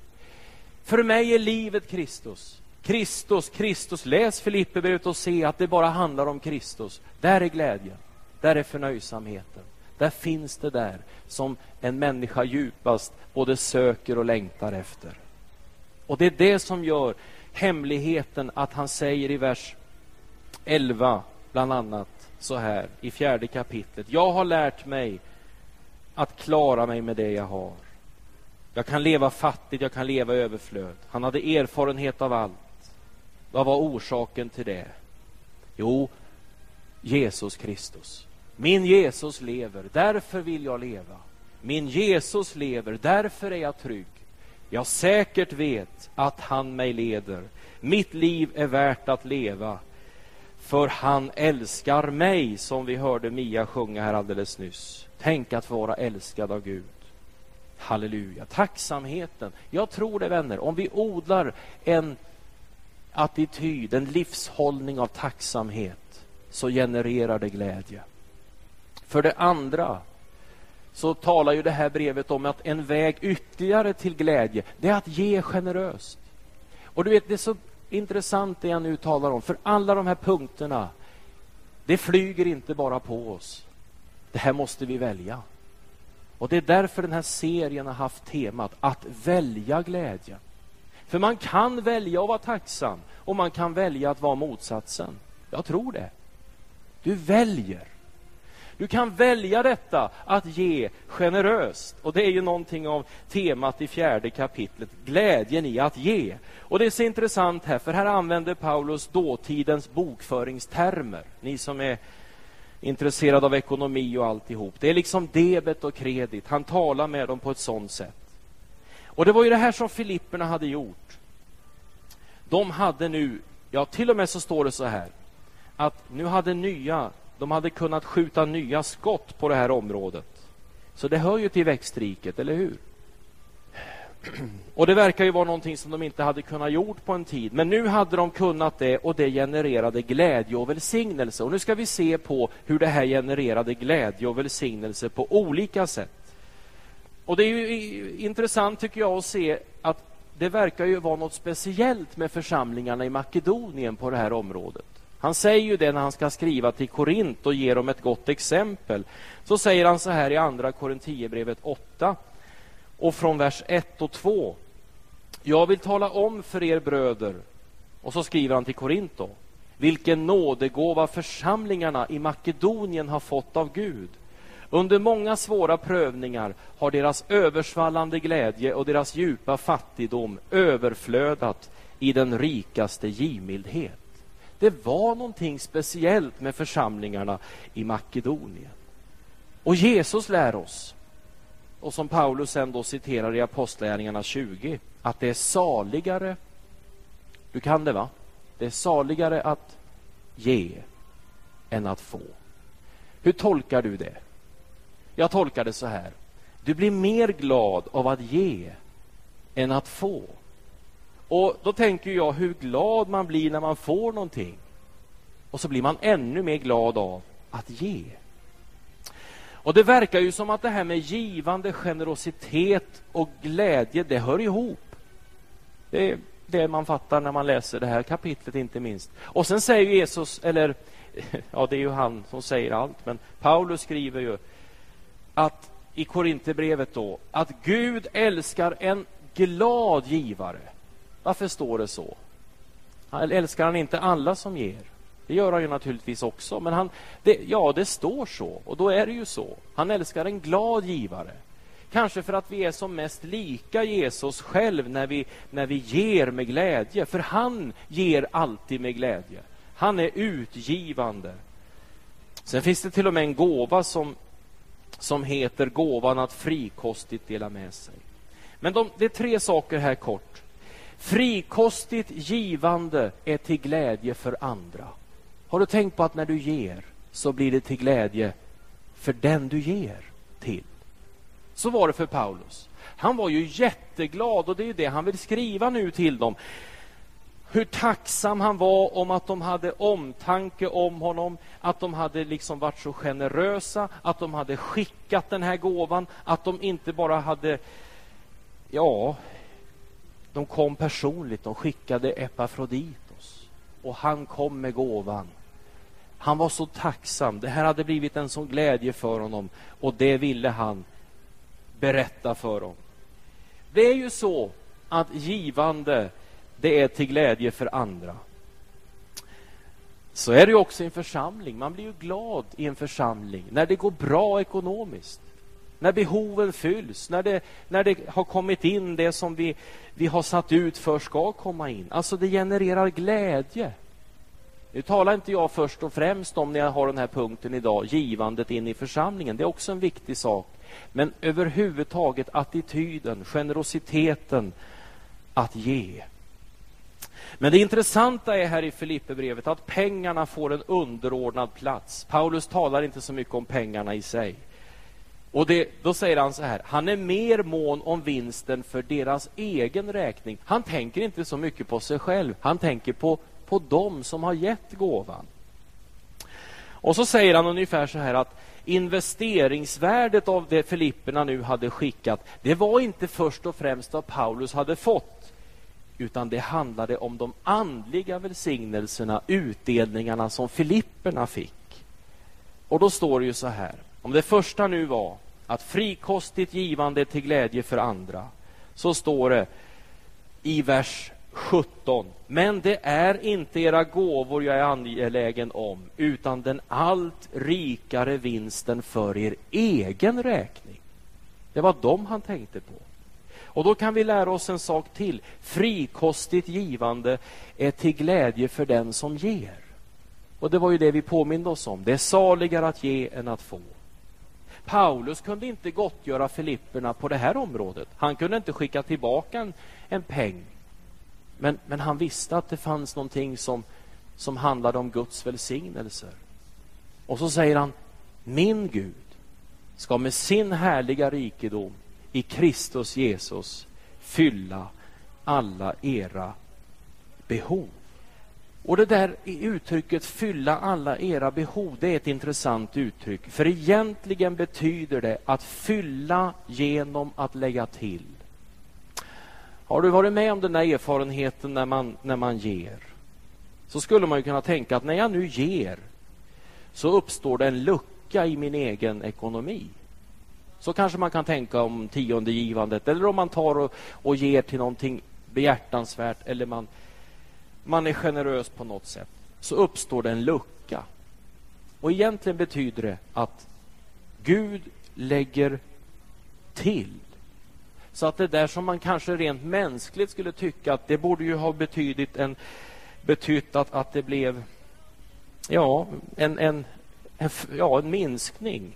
För mig är livet Kristus. Kristus, Kristus. Läs Filipperbrevet och se att det bara handlar om Kristus. Där är glädjen. Där är förnöjsamheten. Där finns det där som en människa djupast både söker och längtar efter. Och det är det som gör hemligheten att han säger i vers 11 bland annat så här i fjärde kapitlet. Jag har lärt mig att klara mig med det jag har. Jag kan leva fattigt, jag kan leva i överflöd. Han hade erfarenhet av allt. Vad var orsaken till det? Jo, Jesus Kristus. Min Jesus lever, därför vill jag leva. Min Jesus lever, därför är jag trygg. Jag säkert vet att han mig leder. Mitt liv är värt att leva, för han älskar mig, som vi hörde Mia sjunga här alldeles nyss. Tänk att vara älskad av Gud. Halleluja. Tacksamheten. Jag tror det, vänner, om vi odlar en attityd, en livshållning av tacksamhet, så genererar det glädje. För det andra så talar ju det här brevet om att en väg ytterligare till glädje, det är att ge generöst. Och du vet, det är så intressant det jag nu talar om, för alla de här punkterna, det flyger inte bara på oss. Det här måste vi välja. Och det är därför den här serien har haft temat att välja glädjen. För man kan välja att vara tacksam och man kan välja att vara motsatsen. Jag tror det. Du väljer. Du kan välja detta, att ge generöst. Och det är ju någonting av temat i fjärde kapitlet, glädjen i att ge. Och det är så intressant här, för här använder Paulus dåtidens bokföringstermer. Ni som är intresserade av ekonomi och alltihop. Det är liksom debet och kredit. Han talar med dem på ett sånt sätt. Och det var ju det här som filipperna hade gjort. De hade nu, ja till och med så står det så här, att nu hade nya de hade kunnat skjuta nya skott på det här området. Så det hör ju till växtriket, eller hur? Och det verkar ju vara någonting som de inte hade kunnat gjort på en tid. Men nu hade de kunnat det och det genererade glädje och välsignelse. Och nu ska vi se på hur det här genererade glädje och välsignelse på olika sätt. Och det är ju intressant tycker jag att se att det verkar ju vara något speciellt med församlingarna i Makedonien på det här området. Han säger ju det när han ska skriva till Korint och ge dem ett gott exempel. Så säger han så här i andra Korintierbrevet 8 och från vers 1 och 2. Jag vill tala om för er bröder, och så skriver han till Korint då, vilken nådegåva församlingarna i Makedonien har fått av Gud. Under många svåra prövningar har deras översvallande glädje och deras djupa fattigdom överflödat i den rikaste givmildhet. Det var någonting speciellt med församlingarna i Makedonien. Och Jesus lär oss, och som Paulus sen då citerar i Apostlagärningarna 20, att det är saligare, du kan det va? Det är saligare att ge än att få. Hur tolkar du det? Jag tolkar det så här. Du blir mer glad av att ge än att få. Och då tänker jag hur glad man blir när man får någonting. Och så blir man ännu mer glad av att ge. Och det verkar ju som att det här med givande, generositet och glädje, det hör ihop. Det är det man fattar när man läser det här kapitlet, inte minst. Och sen säger Jesus, eller ja, det är ju han som säger allt, men Paulus skriver ju att i Korinthierbrevet då, att Gud älskar en glad givare. Varför står det så? Älskar han inte alla som ger? Det gör han ju naturligtvis också, men han, det, ja, det står så och då är det ju så. Han älskar en glad givare. Kanske för att vi är som mest lika Jesus själv när vi, när vi ger med glädje, för han ger alltid med glädje. Han är utgivande. Sen finns det till och med en gåva som, som heter gåvan att frikostigt dela med sig. Men de, det är tre saker här kort Frikostigt givande är till glädje för andra. Har du tänkt på att när du ger så blir det till glädje för den du ger till? Så var det för Paulus. Han var ju jätteglad och det är det han vill skriva nu till dem. Hur tacksam han var om att de hade omtanke om honom, att de hade liksom varit så generösa, att de hade skickat den här gåvan, att de inte bara hade, ja, de kom personligt, de skickade Epafroditos och han kom med gåvan. Han var så tacksam, det här hade blivit en sån glädje för honom och det ville han berätta för dem. Det är ju så att givande, det är till glädje för andra. Så är det också i en församling. Man blir ju glad i en församling när det går bra ekonomiskt när behoven fylls, när det, när det har kommit in det som vi, vi har satt ut för ska komma in. Alltså det genererar glädje. Nu talar inte jag först och främst om när jag har den här punkten idag, givandet in i församlingen. Det är också en viktig sak. Men överhuvudtaget attityden, generositeten att ge. Men det intressanta är här i Filipperbrevet att pengarna får en underordnad plats. Paulus talar inte så mycket om pengarna i sig. Och det, Då säger han så här, han är mer mån om vinsten för deras egen räkning. Han tänker inte så mycket på sig själv, han tänker på, på dem som har gett gåvan. Och så säger han ungefär så här att investeringsvärdet av det Filipperna nu hade skickat, det var inte först och främst vad Paulus hade fått, utan det handlade om de andliga välsignelserna, utdelningarna som Filipperna fick. Och då står det ju så här, om det första nu var att frikostigt givande till glädje för andra, så står det i vers 17. Men det är inte era gåvor jag är angelägen om, utan den allt rikare vinsten för er egen räkning. Det var dem han tänkte på. Och då kan vi lära oss en sak till. Frikostigt givande är till glädje för den som ger. Och det var ju det vi påminde oss om. Det är saligare att ge än att få. Paulus kunde inte gottgöra Filipperna på det här området. Han kunde inte skicka tillbaka en, en peng. Men, men han visste att det fanns någonting som, som handlade om Guds välsignelser. Och så säger han, min Gud ska med sin härliga rikedom i Kristus Jesus fylla alla era behov. Och det där uttrycket fylla alla era behov, det är ett intressant uttryck. För egentligen betyder det att fylla genom att lägga till. Har du varit med om den där erfarenheten när man, när man ger? Så skulle man ju kunna tänka att när jag nu ger så uppstår det en lucka i min egen ekonomi. Så kanske man kan tänka om tiondegivandet eller om man tar och, och ger till någonting behjärtansvärt eller man, man är generös på något sätt. Så uppstår det en lucka. Och egentligen betyder det att Gud lägger till. Så att det där som man kanske rent mänskligt skulle tycka att det borde ju ha betydit en, betytt att, att det blev ja, en, en, en, ja, en minskning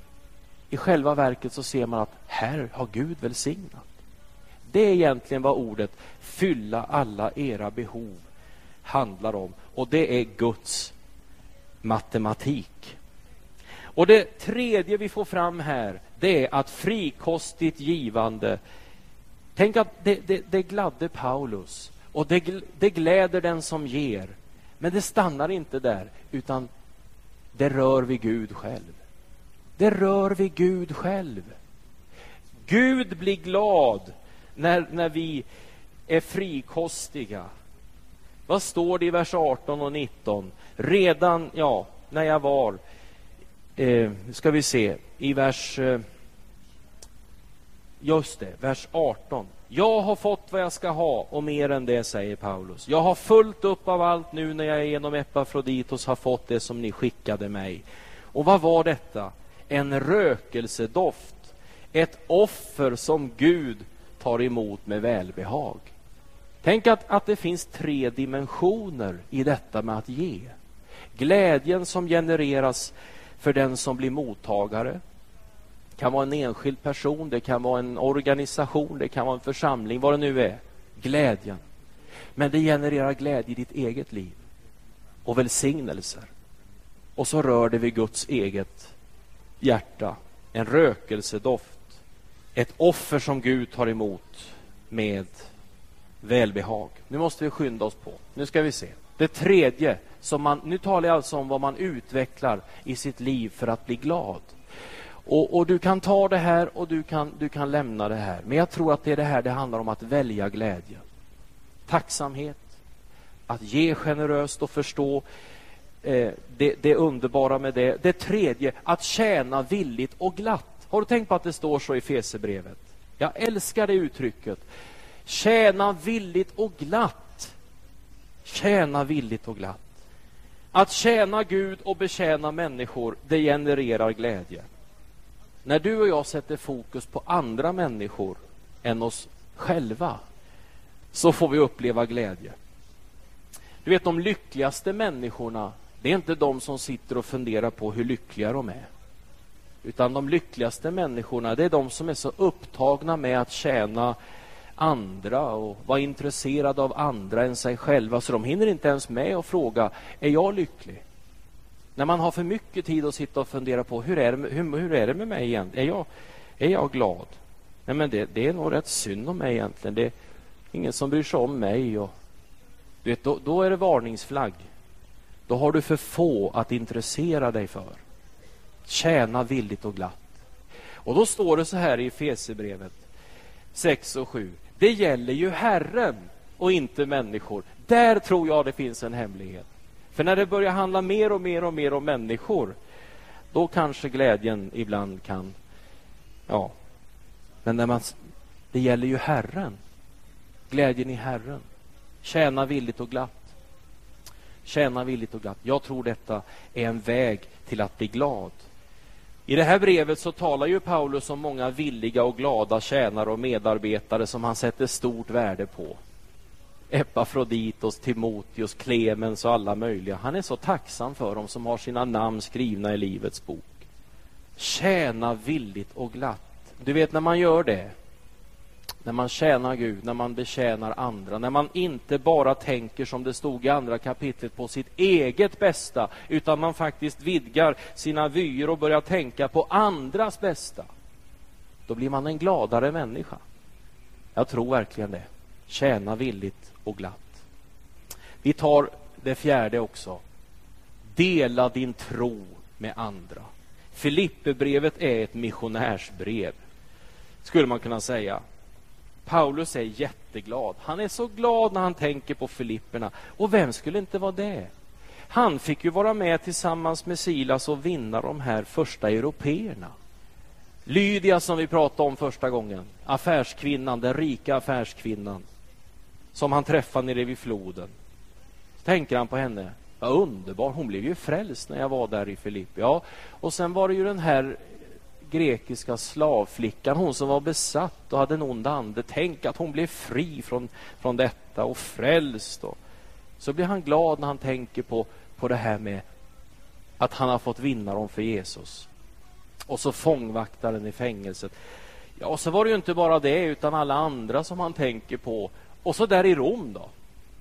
i själva verket så ser man att här har Gud välsignat. Det är egentligen vad ordet fylla alla era behov handlar om. Och det är Guds matematik. Och det tredje vi får fram här, det är att frikostigt givande Tänk att det, det, det gladde Paulus och det, det gläder den som ger. Men det stannar inte där, utan det rör vid Gud själv. Det rör vid Gud själv. Gud blir glad när, när vi är frikostiga. Vad står det i vers 18 och 19? Redan, ja, när jag var, eh, ska vi se, i vers, eh, just det, vers 18. Jag har fått vad jag ska ha och mer än det, säger Paulus. Jag har fullt upp av allt nu när jag genom Epafroditos har fått det som ni skickade mig. Och vad var detta? En rökelsedoft, ett offer som Gud tar emot med välbehag. Tänk att, att det finns tre dimensioner i detta med att ge. Glädjen som genereras för den som blir mottagare. Det kan vara en enskild person, det kan vara en organisation, det kan vara en församling, vad det nu är. Glädjen. Men det genererar glädje i ditt eget liv och välsignelser. Och så rör det vid Guds eget hjärta, en rökelsedoft, ett offer som Gud tar emot med välbehag. Nu måste vi skynda oss på. Nu ska vi se. Det tredje, som man, nu talar jag alltså om vad man utvecklar i sitt liv för att bli glad. Och, och, Du kan ta det här och du kan, du kan lämna det här. Men jag tror att det är det här det handlar om, att välja glädje. Tacksamhet, att ge generöst och förstå eh, det, det underbara med det. Det tredje, att tjäna villigt och glatt. Har du tänkt på att det står så i Fesebrevet? Jag älskar det uttrycket. Tjäna villigt och glatt. Tjäna villigt och glatt. Att tjäna Gud och betjäna människor, det genererar glädje. När du och jag sätter fokus på andra människor än oss själva, så får vi uppleva glädje. Du vet, de lyckligaste människorna det är inte de som sitter och funderar på hur lyckliga de är. Utan de lyckligaste människorna, det är de som är så upptagna med att tjäna andra och vara intresserade av andra än sig själva, så de hinner inte ens med att fråga, är jag lycklig? När man har för mycket tid att sitta och fundera på, hur är det, hur, hur är det med mig egentligen? Är jag, är jag glad? Nej, men det, det är nog rätt synd om mig egentligen. Det är ingen som bryr sig om mig. Och, du vet, då, då är det varningsflagg. Då har du för få att intressera dig för. Tjäna villigt och glatt. Och då står det så här i Fesebrevet 6 och 7. Det gäller ju Herren och inte människor. Där tror jag det finns en hemlighet. För när det börjar handla mer och mer och mer om människor, då kanske glädjen ibland kan... Ja, men när man, det gäller ju Herren. Glädjen i Herren. Tjäna villigt och glatt. Tjäna villigt och glatt. Jag tror detta är en väg till att bli glad. I det här brevet så talar ju Paulus om många villiga och glada tjänare och medarbetare som han sätter stort värde på. Epafroditos, Timoteus, Klemens och alla möjliga. Han är så tacksam för dem som har sina namn skrivna i Livets bok. Tjäna villigt och glatt. Du vet när man gör det, när man tjänar Gud, när man betjänar andra, när man inte bara tänker som det stod i andra kapitlet på sitt eget bästa, utan man faktiskt vidgar sina vyer och börjar tänka på andras bästa. Då blir man en gladare människa. Jag tror verkligen det. Tjäna villigt och glatt. Vi tar det fjärde också. Dela din tro med andra. Filipperbrevet är ett missionärsbrev skulle man kunna säga. Paulus är jätteglad. Han är så glad när han tänker på Filipperna. Och vem skulle inte vara det? Han fick ju vara med tillsammans med Silas och vinna de här första européerna. Lydia som vi pratade om första gången, affärskvinnan, den rika affärskvinnan som han träffade nere vid floden. Så tänker han på henne. Vad underbar, hon blev ju frälst när jag var där i Filippi. Ja, och sen var det ju den här grekiska slavflickan, hon som var besatt och hade en ond ande. Tänk att hon blev fri från, från detta och frälst. Och. Så blir han glad när han tänker på, på det här med att han har fått vinna dem för Jesus. Och så fångvaktaren i fängelset. Ja, och så var det ju inte bara det, utan alla andra som han tänker på. Och så där i Rom då,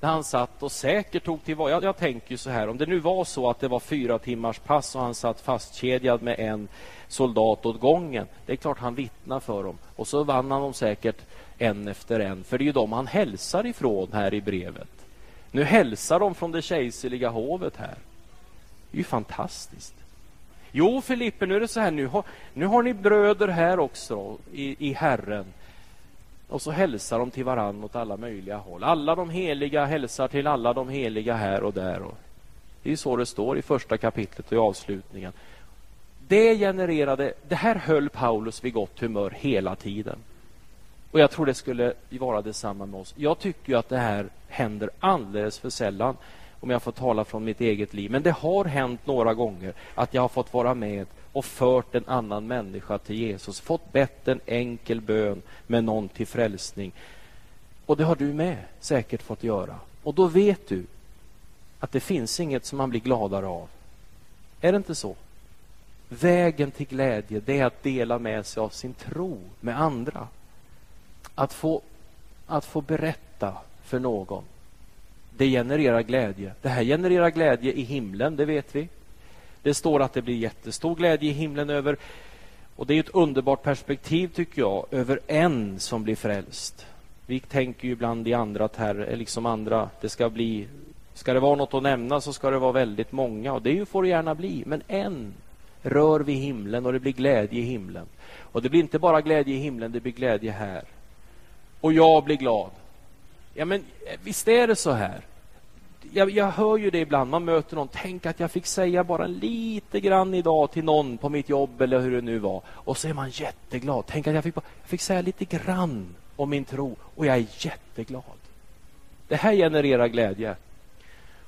där han satt och säkert tog till jag, jag tänker så här, om det nu var så att det var fyra timmars pass och han satt fastkedjad med en soldat åt gången. Det är klart han vittnar för dem. Och så vann han dem säkert en efter en. För det är ju dem han hälsar ifrån här i brevet. Nu hälsar de från det kejserliga hovet här. Det är ju fantastiskt. Jo, Filippe, nu är det så här, nu har, nu har ni bröder här också i, i Herren. Och så hälsar de till varann åt alla möjliga håll. Alla de heliga hälsar till alla de heliga här och där. Och det är så det står i första kapitlet och i avslutningen. Det genererade, det här höll Paulus vid gott humör hela tiden. Och jag tror det skulle vara detsamma med oss. Jag tycker att det här händer alldeles för sällan, om jag får tala från mitt eget liv. Men det har hänt några gånger att jag har fått vara med och fört en annan människa till Jesus, fått bett en enkel bön med någon till frälsning. Och det har du med säkert fått göra. Och då vet du att det finns inget som man blir gladare av. Är det inte så? Vägen till glädje det är att dela med sig av sin tro med andra. Att få, att få berätta för någon. Det genererar glädje. Det här genererar glädje i himlen, det vet vi. Det står att det blir jättestor glädje i himlen över och det är ett underbart perspektiv tycker jag, över en som blir frälst. Vi tänker ju ibland i andra termer, eh, liksom andra, det ska bli, ska det vara något att nämna så ska det vara väldigt många och det får det gärna bli, men en rör vid himlen och det blir glädje i himlen. Och det blir inte bara glädje i himlen, det blir glädje här. Och jag blir glad. Ja, men eh, visst är det så här? Jag, jag hör ju det ibland, man möter någon. Tänk att jag fick säga bara lite grann idag till någon på mitt jobb eller hur det nu var. Och så är man jätteglad. Tänk att jag fick, jag fick säga lite grann om min tro och jag är jätteglad. Det här genererar glädje.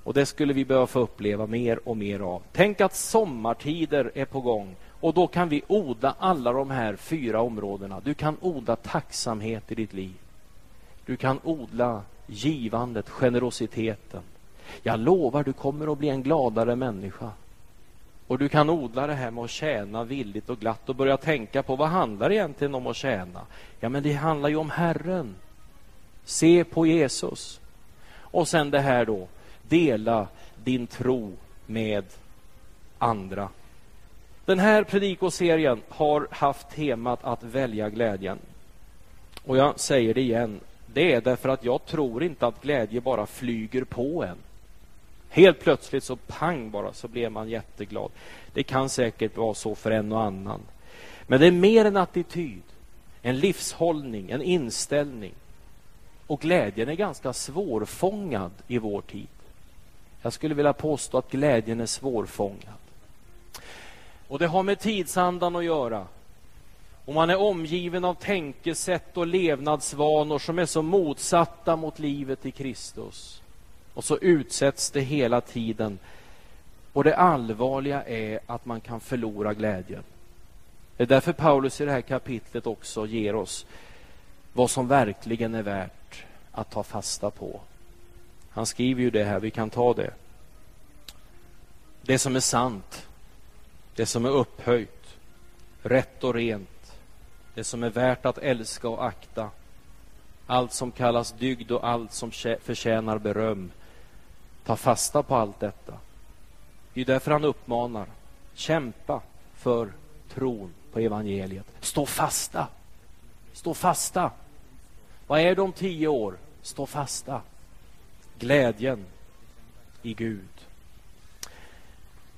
Och det skulle vi behöva få uppleva mer och mer av. Tänk att sommartider är på gång och då kan vi odla alla de här fyra områdena. Du kan odla tacksamhet i ditt liv. Du kan odla givandet, generositeten. Jag lovar, du kommer att bli en gladare människa. Och du kan odla det här med att tjäna villigt och glatt och börja tänka på vad handlar det egentligen om att tjäna? Ja, men det handlar ju om Herren. Se på Jesus. Och sen det här då, dela din tro med andra. Den här predikoserien har haft temat att välja glädjen. Och jag säger det igen, det är därför att jag tror inte att glädje bara flyger på en. Helt plötsligt så pang bara så blev man jätteglad. Det kan säkert vara så för en och annan. Men det är mer en attityd, en livshållning, en inställning. Och glädjen är ganska svårfångad i vår tid. Jag skulle vilja påstå att glädjen är svårfångad. Och det har med tidsandan att göra. Och man är omgiven av tänkesätt och levnadsvanor som är så motsatta mot livet i Kristus. Och så utsätts det hela tiden. Och det allvarliga är att man kan förlora glädjen. Det är därför Paulus i det här kapitlet också ger oss vad som verkligen är värt att ta fasta på. Han skriver ju det här, vi kan ta det. Det som är sant, det som är upphöjt, rätt och rent, det som är värt att älska och akta, allt som kallas dygd och allt som förtjänar beröm. Ta fasta på allt detta. Det är därför han uppmanar, kämpa för tron på evangeliet. Stå fasta. Stå fasta. Vad är det om tio år? Stå fasta. Glädjen i Gud.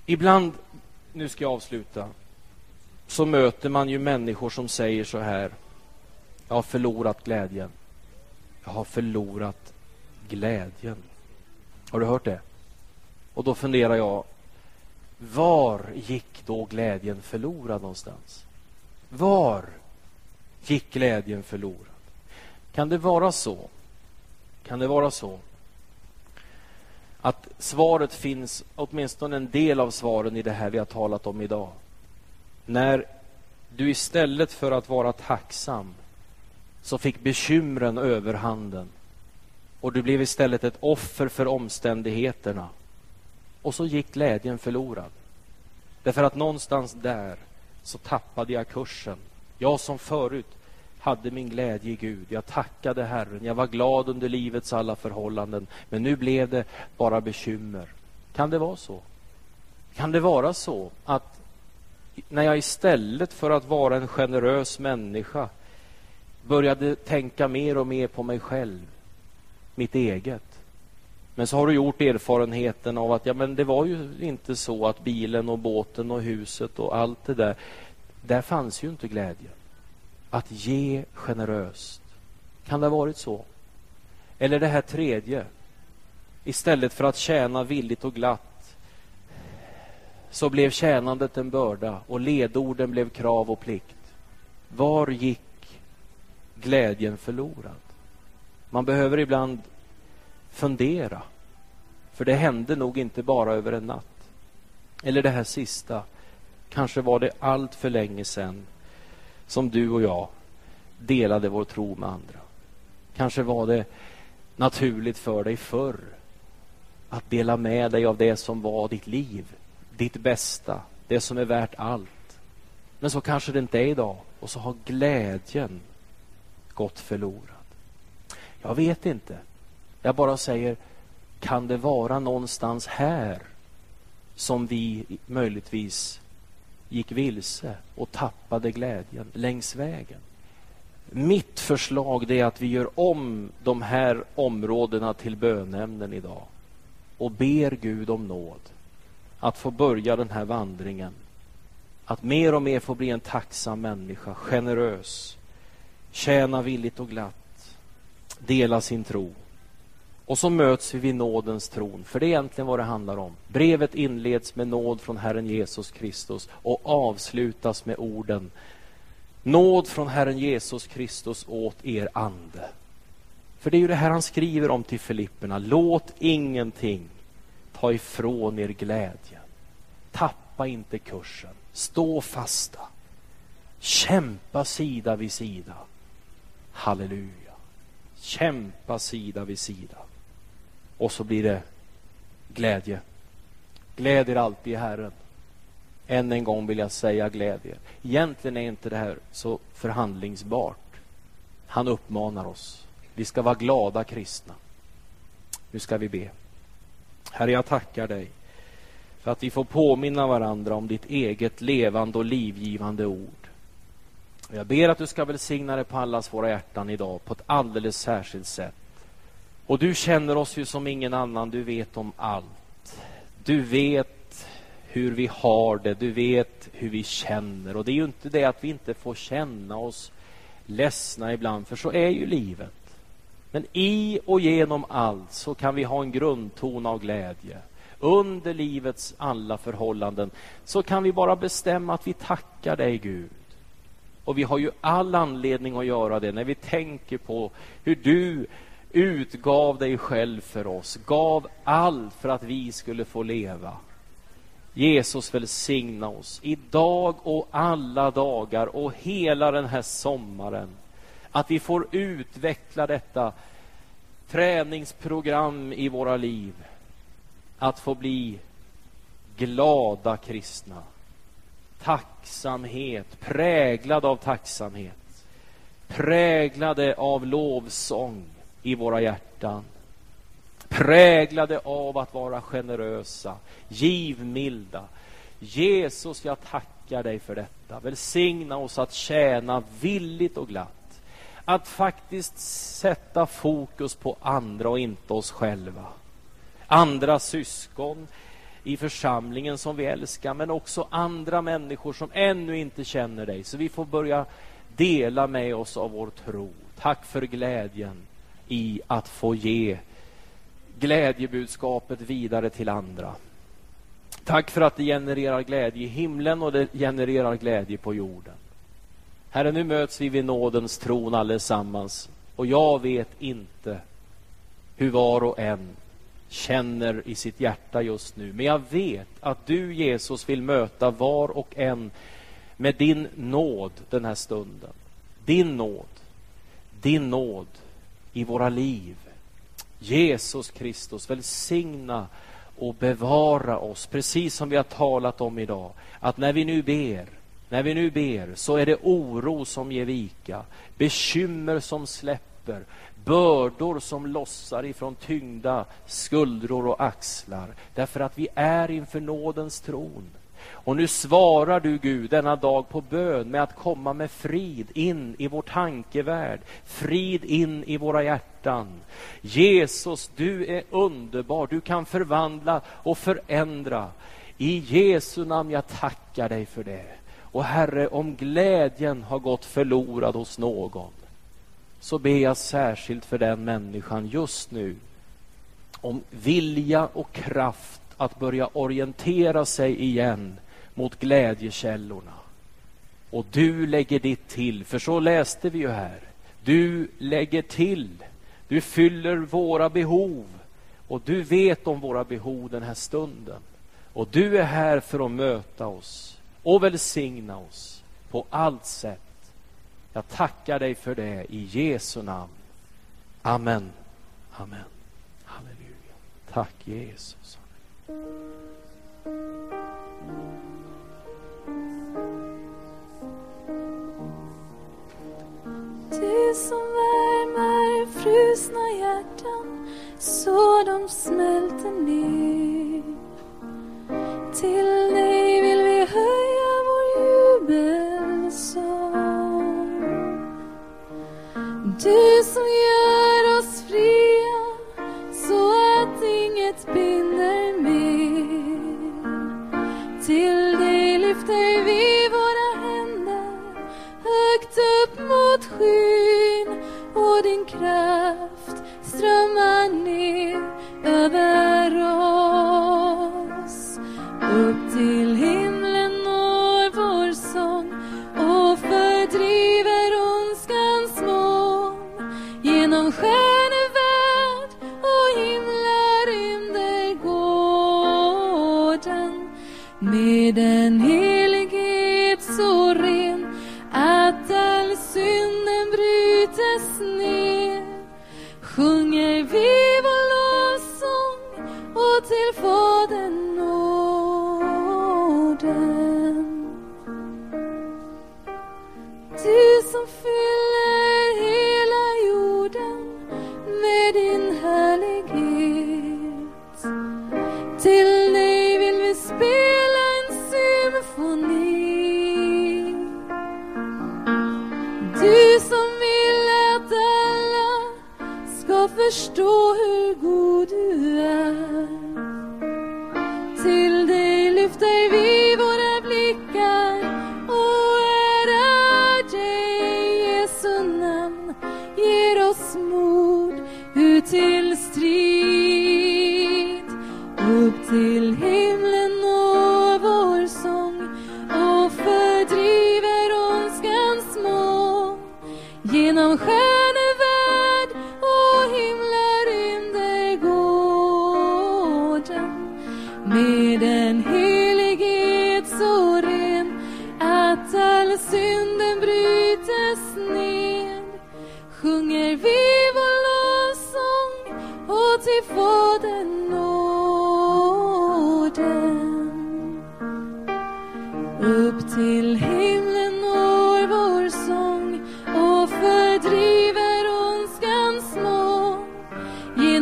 Ibland, nu ska jag avsluta, så möter man ju människor som säger så här. Jag har förlorat glädjen. Jag har förlorat glädjen. Har du hört det? Och då funderar jag, var gick då glädjen förlorad någonstans? Var gick glädjen förlorad? Kan det vara så? Kan det vara så att svaret finns, åtminstone en del av svaren i det här vi har talat om idag. När du istället för att vara tacksam så fick bekymren överhanden och du blev istället ett offer för omständigheterna. Och så gick glädjen förlorad. Därför att någonstans där så tappade jag kursen. Jag som förut hade min glädje i Gud. Jag tackade Herren. Jag var glad under livets alla förhållanden. Men nu blev det bara bekymmer. Kan det vara så? Kan det vara så att när jag istället för att vara en generös människa började tänka mer och mer på mig själv, mitt eget. Men så har du gjort erfarenheten av att ja, men det var ju inte så att bilen och båten och huset och allt det där, där fanns ju inte glädjen att ge generöst. Kan det ha varit så? Eller det här tredje. Istället för att tjäna villigt och glatt så blev tjänandet en börda och ledorden blev krav och plikt. Var gick glädjen förlorad? Man behöver ibland fundera. För det hände nog inte bara över en natt. Eller det här sista. Kanske var det allt för länge sedan som du och jag delade vår tro med andra. Kanske var det naturligt för dig förr att dela med dig av det som var ditt liv, ditt bästa, det som är värt allt. Men så kanske det inte är idag och så har glädjen gått förlorad. Jag vet inte. Jag bara säger, kan det vara någonstans här som vi möjligtvis gick vilse och tappade glädjen längs vägen. Mitt förslag är att vi gör om de här områdena till bönämnen idag och ber Gud om nåd att få börja den här vandringen. Att mer och mer få bli en tacksam människa, generös, tjäna villigt och glatt, dela sin tro och så möts vi vid nådens tron, för det är egentligen vad det handlar om. Brevet inleds med nåd från Herren Jesus Kristus och avslutas med orden Nåd från Herren Jesus Kristus åt er ande. För det är ju det här han skriver om till Filipperna. Låt ingenting ta ifrån er glädjen. Tappa inte kursen. Stå fasta. Kämpa sida vid sida. Halleluja. Kämpa sida vid sida. Och så blir det Glädje. Gläd er alltid i Herren. Än en gång vill jag säga glädje. Egentligen är inte det här så förhandlingsbart. Han uppmanar oss. Vi ska vara glada kristna. Nu ska vi be. Herre, jag tackar dig för att vi får påminna varandra om ditt eget levande och livgivande ord. Jag ber att du ska välsigna det på allas våra hjärtan idag på ett alldeles särskilt sätt. Och du känner oss ju som ingen annan, du vet om allt. Du vet hur vi har det, du vet hur vi känner. Och det är ju inte det att vi inte får känna oss ledsna ibland, för så är ju livet. Men i och genom allt så kan vi ha en grundton av glädje. Under livets alla förhållanden så kan vi bara bestämma att vi tackar dig, Gud. Och vi har ju all anledning att göra det när vi tänker på hur du utgav dig själv för oss, gav allt för att vi skulle få leva. Jesus välsigna oss idag och alla dagar och hela den här sommaren. Att vi får utveckla detta träningsprogram i våra liv. Att få bli glada kristna. Tacksamhet, präglad av tacksamhet. Präglade av lovsång i våra hjärtan. Präglade av att vara generösa, givmilda. Jesus, jag tackar dig för detta. Välsigna oss att tjäna villigt och glatt. Att faktiskt sätta fokus på andra och inte oss själva. Andra syskon i församlingen som vi älskar, men också andra människor som ännu inte känner dig. Så vi får börja dela med oss av vår tro. Tack för glädjen i att få ge glädjebudskapet vidare till andra. Tack för att det genererar glädje i himlen och det genererar glädje på jorden. Herre, nu möts vi vid nådens tron allesammans och jag vet inte hur var och en känner i sitt hjärta just nu. Men jag vet att du, Jesus, vill möta var och en med din nåd den här stunden. Din nåd. Din nåd i våra liv. Jesus Kristus, välsigna och bevara oss, precis som vi har talat om idag. Att när vi nu ber, när vi nu ber så är det oro som ger vika, bekymmer som släpper, bördor som lossar ifrån tyngda skuldror och axlar. Därför att vi är inför nådens tron. Och nu svarar du Gud denna dag på bön med att komma med frid in i vår tankevärld, frid in i våra hjärtan. Jesus, du är underbar, du kan förvandla och förändra. I Jesu namn jag tackar dig för det. Och Herre, om glädjen har gått förlorad hos någon, så ber jag särskilt för den människan just nu om vilja och kraft att börja orientera sig igen mot glädjekällorna. Och du lägger ditt till, för så läste vi ju här. Du lägger till, du fyller våra behov och du vet om våra behov den här stunden. Och du är här för att möta oss och välsigna oss på allt sätt. Jag tackar dig för det i Jesu namn. Amen. Amen. Halleluja. Tack Jesus. Du som värmer frusna hjärtan så de smälter ner. Till Du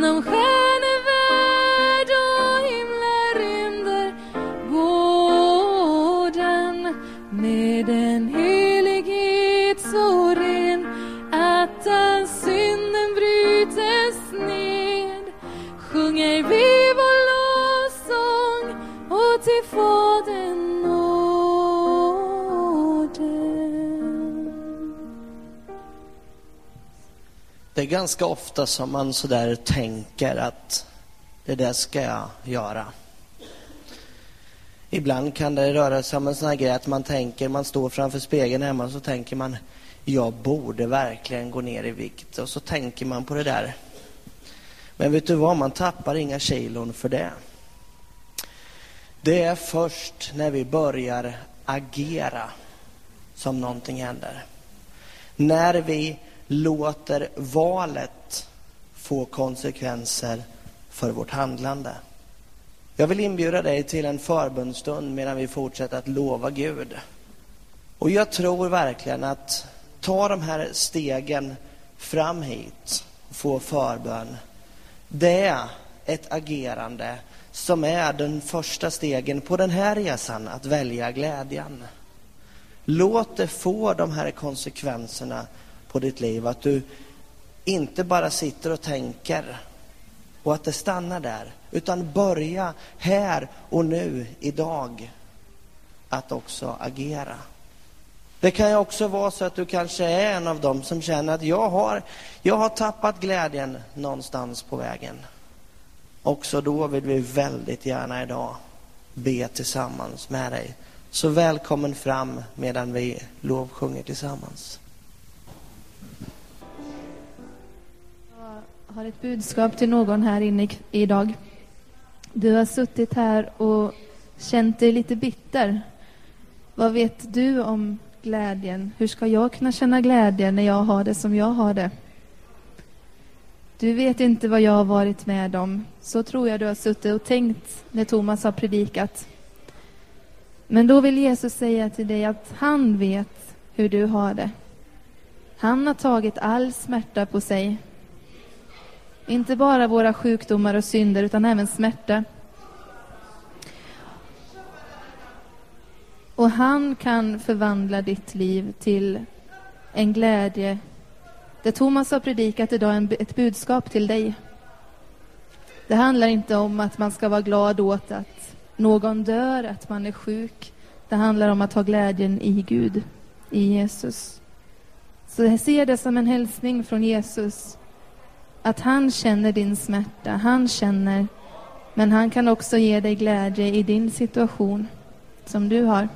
genom stjärnevärld ganska ofta som man sådär tänker att det där ska jag göra. Ibland kan det röra sig om en sån här grej att man tänker, man står framför spegeln hemma och så tänker man jag borde verkligen gå ner i vikt och så tänker man på det där. Men vet du vad, man tappar inga kilon för det. Det är först när vi börjar agera som någonting händer. När vi låter valet få konsekvenser för vårt handlande. Jag vill inbjuda dig till en förbundsstund medan vi fortsätter att lova Gud. Och jag tror verkligen att ta de här stegen fram hit och få förbön. Det är ett agerande som är den första stegen på den här resan att välja glädjen. Låt det få de här konsekvenserna på ditt liv. Att du inte bara sitter och tänker och att det stannar där. Utan börja här och nu, idag, att också agera. Det kan ju också vara så att du kanske är en av dem som känner att jag har, jag har tappat glädjen någonstans på vägen. Också då vill vi väldigt gärna idag be tillsammans med dig. Så välkommen fram medan vi lovsjunger tillsammans. Har ett budskap till någon här inne idag. Du har suttit här och känt dig lite bitter. Vad vet du om glädjen? Hur ska jag kunna känna glädje när jag har det som jag har det? Du vet inte vad jag har varit med om. Så tror jag du har suttit och tänkt när Thomas har predikat. Men då vill Jesus säga till dig att han vet hur du har det. Han har tagit all smärta på sig. Inte bara våra sjukdomar och synder, utan även smärta. Och han kan förvandla ditt liv till en glädje. Det Thomas har predikat idag är ett budskap till dig. Det handlar inte om att man ska vara glad åt att någon dör, att man är sjuk. Det handlar om att ha glädjen i Gud, i Jesus. Så jag ser det som en hälsning från Jesus att han känner din smärta, han känner, men han kan också ge dig glädje i din situation som du har.